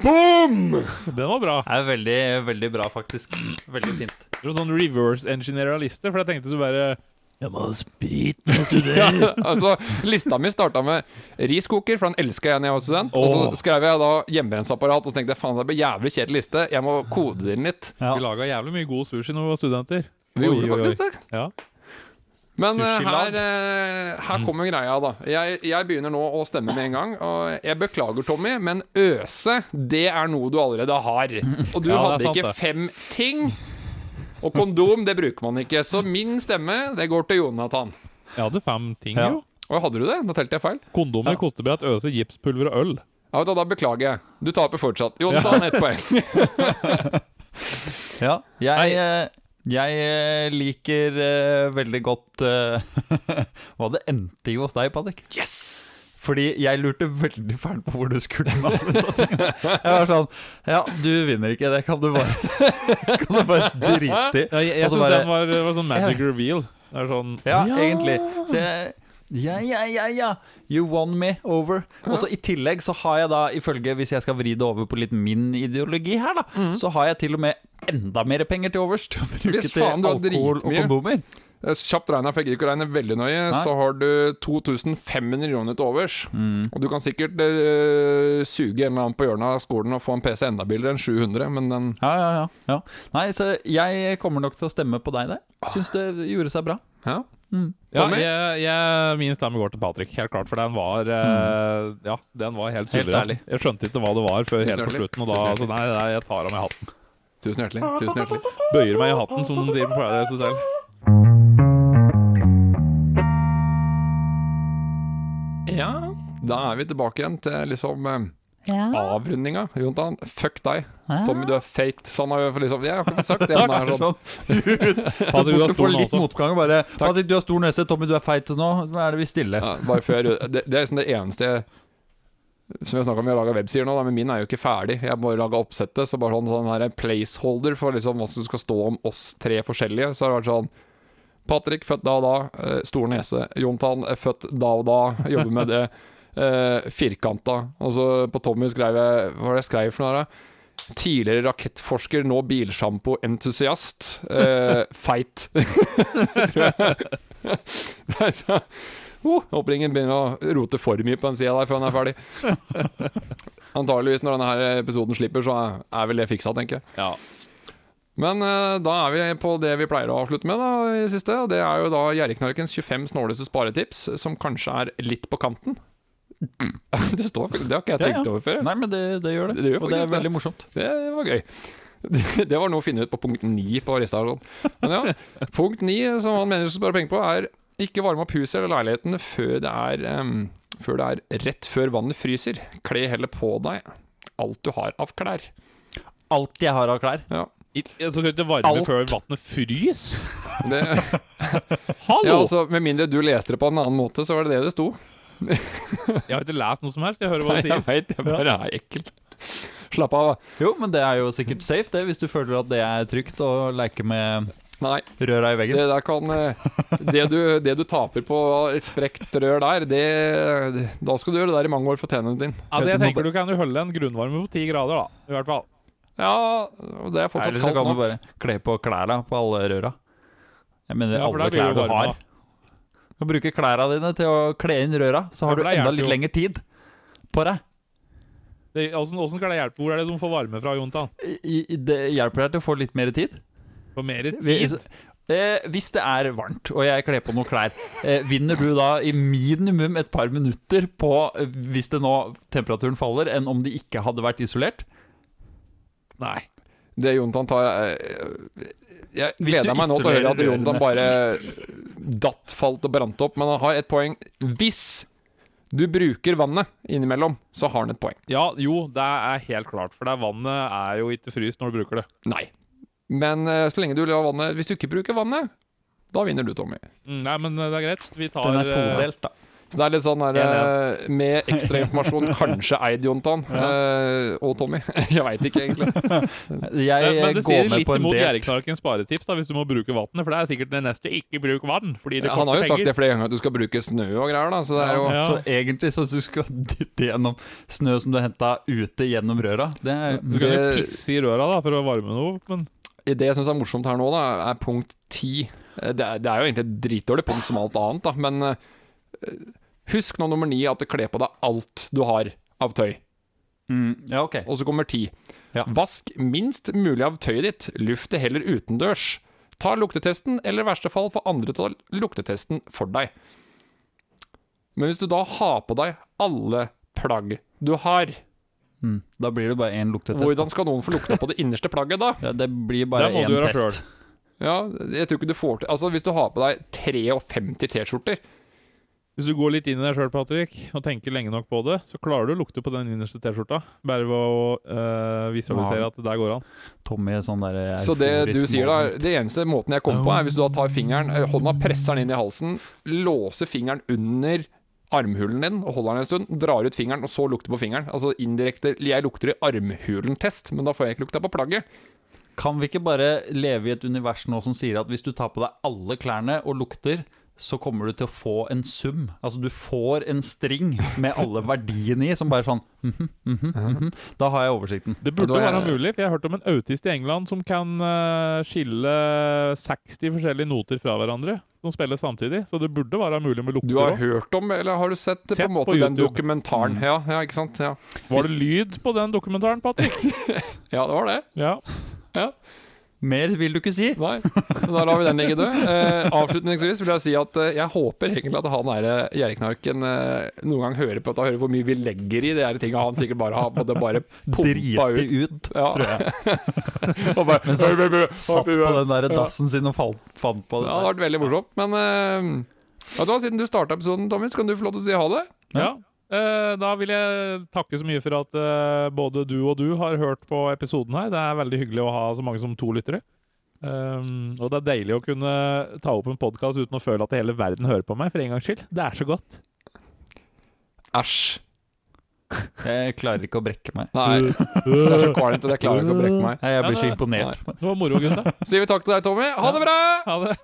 Boom! Den var bra. Det er veldig, veldig bra, faktisk. Veldig fint. Det er sånn reverse engineera liste, for jeg tenkte du bare Jeg må ha sprit nå til [LAUGHS] det. Ja, altså, lista mi starta med riskoker, for den elska jeg da jeg var student. Og så skrev jeg da hjemmebrensapparat, og så tenkte jeg faen, det blir jævlig kjedelig liste. Jeg må kode det inn litt. Ja. Vi laga jævlig mye god sushi når vi var studenter. Vi Oi, gjorde oi, oi. faktisk det. Ja. Men eh, her, eh, her kommer greia, da. Jeg, jeg begynner nå å stemme med en gang. Og jeg beklager, Tommy, men øse, det er noe du allerede har. Og du Ja, hadde sant, ikke fem ting. Og kondom, det bruker man ikke. Så min stemme, det går til Jonathan. Jeg hadde fem ting, Ja. jo. Og hadde du det? Da telte jeg feil. Kondomer, kostebrett, øse, gipspulver og øl. Ja, da, da beklager jeg. Du taper fortsatt. Jonathan, ett poeng. [LAUGHS] Ja, jeg, Nei. eh, jeg eh, liker uh, veldig godt uh, [LAUGHS] hva det endte i hos deg, Patrick. Yes! Fordi jeg lurte veldig fælt på hvor du skulle tingene. Jeg var sånn Ja, du vinner ikke, det kan du bare [LAUGHS] Kan du bare drite i. Ja, jeg jeg syns den var, var sånn magic reveal. Det er sånn Ja, egentlig. Så jeg ja, ja, ja, ja. You won me over. Og så I tillegg så har jeg da, ifølge hvis jeg skal vri det over på litt min ideologi her, da, så har jeg til og med enda mer penger til overs til å bruke til alkohol og kondomer. Eh, Kjapt regna, for jeg gidder ikke å regne veldig nøye, Nei. så har du 2500 kroner til overs. Mm. Og du kan sikkert uh, suge en eller annen på hjørnet av skolen og få en PC enda billigere enn 700, men den Ja, ja, ja, ja. Nei, så jeg kommer nok til å stemme på deg der. Syns det gjorde seg bra. Ja. Mm. Ja, jeg, jeg, min stemme går til Patrick, helt klart. For den var eh, Ja, den var helt Helt ærlig. Jeg skjønte ikke hva det var før helt på slutten. Og da altså, nei, nei, jeg tar av meg hatten. Tusen hjertelig. Tusen hjertelig. Bøyer meg i hatten, som de sier på Paradise Hotel. Da er vi tilbake igjen til liksom ja. avrundinga. Jontan, fuck deg. Tommy, du er feit. Sånn har vi liksom Jeg har ikke sagt [LAUGHS] det. det er sånn. [LAUGHS] Så fort du du får stor litt motgang, bare Patrick, du har stor nese. Tommy, du er feit nå. Nå er det vi stille. Ja, bare før Det, det er liksom det eneste jeg Som jeg snakka om, vi har laga websider nå, da, men min er jo ikke ferdig. Jeg må bare laga oppsettet, så bare sånn, sånn her placeholder for liksom hva som skal stå om oss tre forskjellige. Så har det vært sånn Patrick, født da og da. eh, Stor nese. Jontan, eh, født da og da. Jobber med det. [LAUGHS] Eh, firkanta. Og så på Tommy skrev jeg Hva var det jeg skrev for noe? da? Tidligere rakettforsker, nå bilsjampo-entusiast. Eh, [LAUGHS] feit. [LAUGHS] Tror jeg. [LAUGHS] Så- Oh, håper ingen begynner å rote for mye på den sida der før han er ferdig. Antageligvis når denne her episoden slipper, så er- er vel det fiksa, tenker jeg. Ja. Men uh, da er vi på det vi pleier å avslutte med da, i det siste. Og det er jo da Gjerriknarkens 25 snåleste sparetips, som kanskje er litt på kanten. [LAUGHS] det står faktisk Det har ikke jeg tenkt ja. over før. Nei, men det, det gjør det. Det gjør og det er veldig morsomt. Det var gøy. [LAUGHS] Det var noe å finne ut på punkt ni på lista. Sånn. Men ja, punkt ni, som han mener du skal spare penger på, er ikke varme opp huset eller leiligheten før det er um, Før det er rett før vannet fryser. Kle heller på deg alt du har av klær. Alt jeg har av klær. Ja. Så skal du ikke varme Alt. før vannet fryser? Hallo! ja, altså, med mindre du leste det på en annen måte, så var det det det sto. Jeg har ikke lest noe som helst. Jeg hører hva du jeg sier. Nei, jeg bare er ekkel. Slapp av. Jo, men det er jo sikkert safe, det, hvis du føler at det er trygt å leke med Nei. Røra i Det veggen. der kan eh, det du, det du taper på et sprekt rør der, det, da skal du gjøre det der i mange år for tennene dine. Altså, jeg tenker du kan jo holde en grunnvarme på ti grader, da. I hvert fall. Ja, det er fortsatt kaldt nok. Eller så kan du bare kle på klærne på alle røra. Jeg mener Ja, alle klærne det du varme, har. Du kan bruke klærne dine til å kle inn røra, så har ja, du enda litt lengre tid på deg. Det, hvordan, hvordan skal det hjelpe? Hvor er det de får varme fra, Jontan? I, i, det hjelper deg til å få litt mer tid. Få mer tid? eh, hvis det er varmt, og jeg kler på noen klær, eh, vinner du da i minimum et par minutter på, hvis det nå temperaturen faller, enn om de ikke hadde vært isolert? Nei. Det Jontan tar eh, Jeg gleder meg nå til å høre at Jondan bare datt, falt og brant opp, men han har et poeng. Hvis du bruker vannet innimellom, så har han et poeng. Ja, jo, det er helt klart. For det er vannet er jo ikke fryst når du bruker det. Nei. Men eh, så lenge du lar vannet Hvis du ikke bruker vannet, da vinner du, Tommy. Mm, Nei, men det er greit. Vi tar Den er eh, todelt, da. Så det er litt sånn der, eh, med ekstra informasjon, [LAUGHS] kanskje eid Jontan eh, og Tommy. [LAUGHS] Jeg veit ikke, egentlig. [LAUGHS] Jeg Men, men det går sier med litt på en imot. Gjerriknarkens sparetips da, hvis du må bruke vann. For det er sikkert det neste. Ikke bruk vann, fordi det Han har jo penger. sagt det flere ganger at du skal bruke snø og greier, da. Så det er jo Ja. Så egentlig så du skal dytte gjennom snø som du henta ute gjennom røra. Det er Du kan jo Det- pisse i røra da, for å varme noe, men Det jeg syns er morsomt her nå, da, er punkt ti. Eh, Det, er- det er jo egentlig et dritdårlig punkt som alt annet, da, men husk nå nummer ni at du kler på deg alt du har av tøy. mm, Ja, ok. Og så kommer ti. Ja. Vask minst mulig av tøyet ditt. Luft det heller utendørs. Ta luktetesten, eller i verste fall få andre til å ta luktetesten for deg. Men hvis du da har på deg alle plagg du har, Mm, da blir det bare én luktetest. hvordan skal noen få lukta på det innerste plagget da? [LAUGHS] Ja, det blir bare én test. Ja, jeg tror ikke du får til Altså, hvis du har på deg 53 T-skjorter hvis du går litt inn i deg sjøl, Patrick, og tenker lenge nok på det, så klarer du å lukte på den innerste T-skjorta. Bare ved å eh, visualisere Ja. at det der går an. Tommy er sånn der Så det du sier da, det eneste måten jeg kommer på, er hvis du da tar fingeren, eh, hånda presser den inn i halsen, låser fingeren under armhulen din og holder den en stund, drar ut fingeren og så lukter på fingeren. Altså indirekte Jeg lukter i armhulen-test, men da får jeg ikke lukta på plagget. Kan vi ikke bare leve i et univers nå som sier at hvis du tar på deg alle klærne og lukter, så kommer du til å få en sum? Altså du får en string med alle verdiene i, som bare sånn mhm, mhm, mhm. Da har jeg oversikten. Det burde Ja, da være mulig, for jeg har hørt om en autist i England som kan eh, skille 60 forskjellige noter fra hverandre, som spiller samtidig. Så det burde være mulig med lukter Du har også. hørt om, eller har du sett, sett på en måte på den dokumentaren? Mm. Ja, ja, ikke sant? Ja. Var det lyd på den dokumentaren, Patrick? [LAUGHS] ja, det var det. Ja. ja. Mer vil du ikke si? Nei, da lar vi den ligge død. Eh, avslutningsvis vil jeg si at eh, jeg håper egentlig at han derre Gjerriknarken eh, noen gang hører på at han hører hvor mye vi legger i de her tinga han sikkert bare har måtte bare pumpa ut. ut, Ja. tror jeg. [LAUGHS] Og bare, Mens han Ja, Satt på den der dassen sin og falt, fant på Det det. hadde vært veldig morsomt. Men eh, vet du hva, siden du starta episoden, Tommy, så kan du få lov til å si ha det. ja. Eh, da vil jeg takke så mye for at eh, både du og du har hørt på episoden her. Det er veldig hyggelig å ha så mange som to lyttere. Um, og det er deilig å kunne ta opp en podkast uten å føle at hele verden hører på meg, for en gangs skyld. Det er så godt. Æsj. Jeg klarer ikke å brekke meg. Nei. Det er så kvalmt, at jeg klarer ikke å brekke meg. Nei, jeg blir Ja, så imponert. Det var moro, gutta. Sier vi takk til deg, Tommy. Ha det bra! Ha det.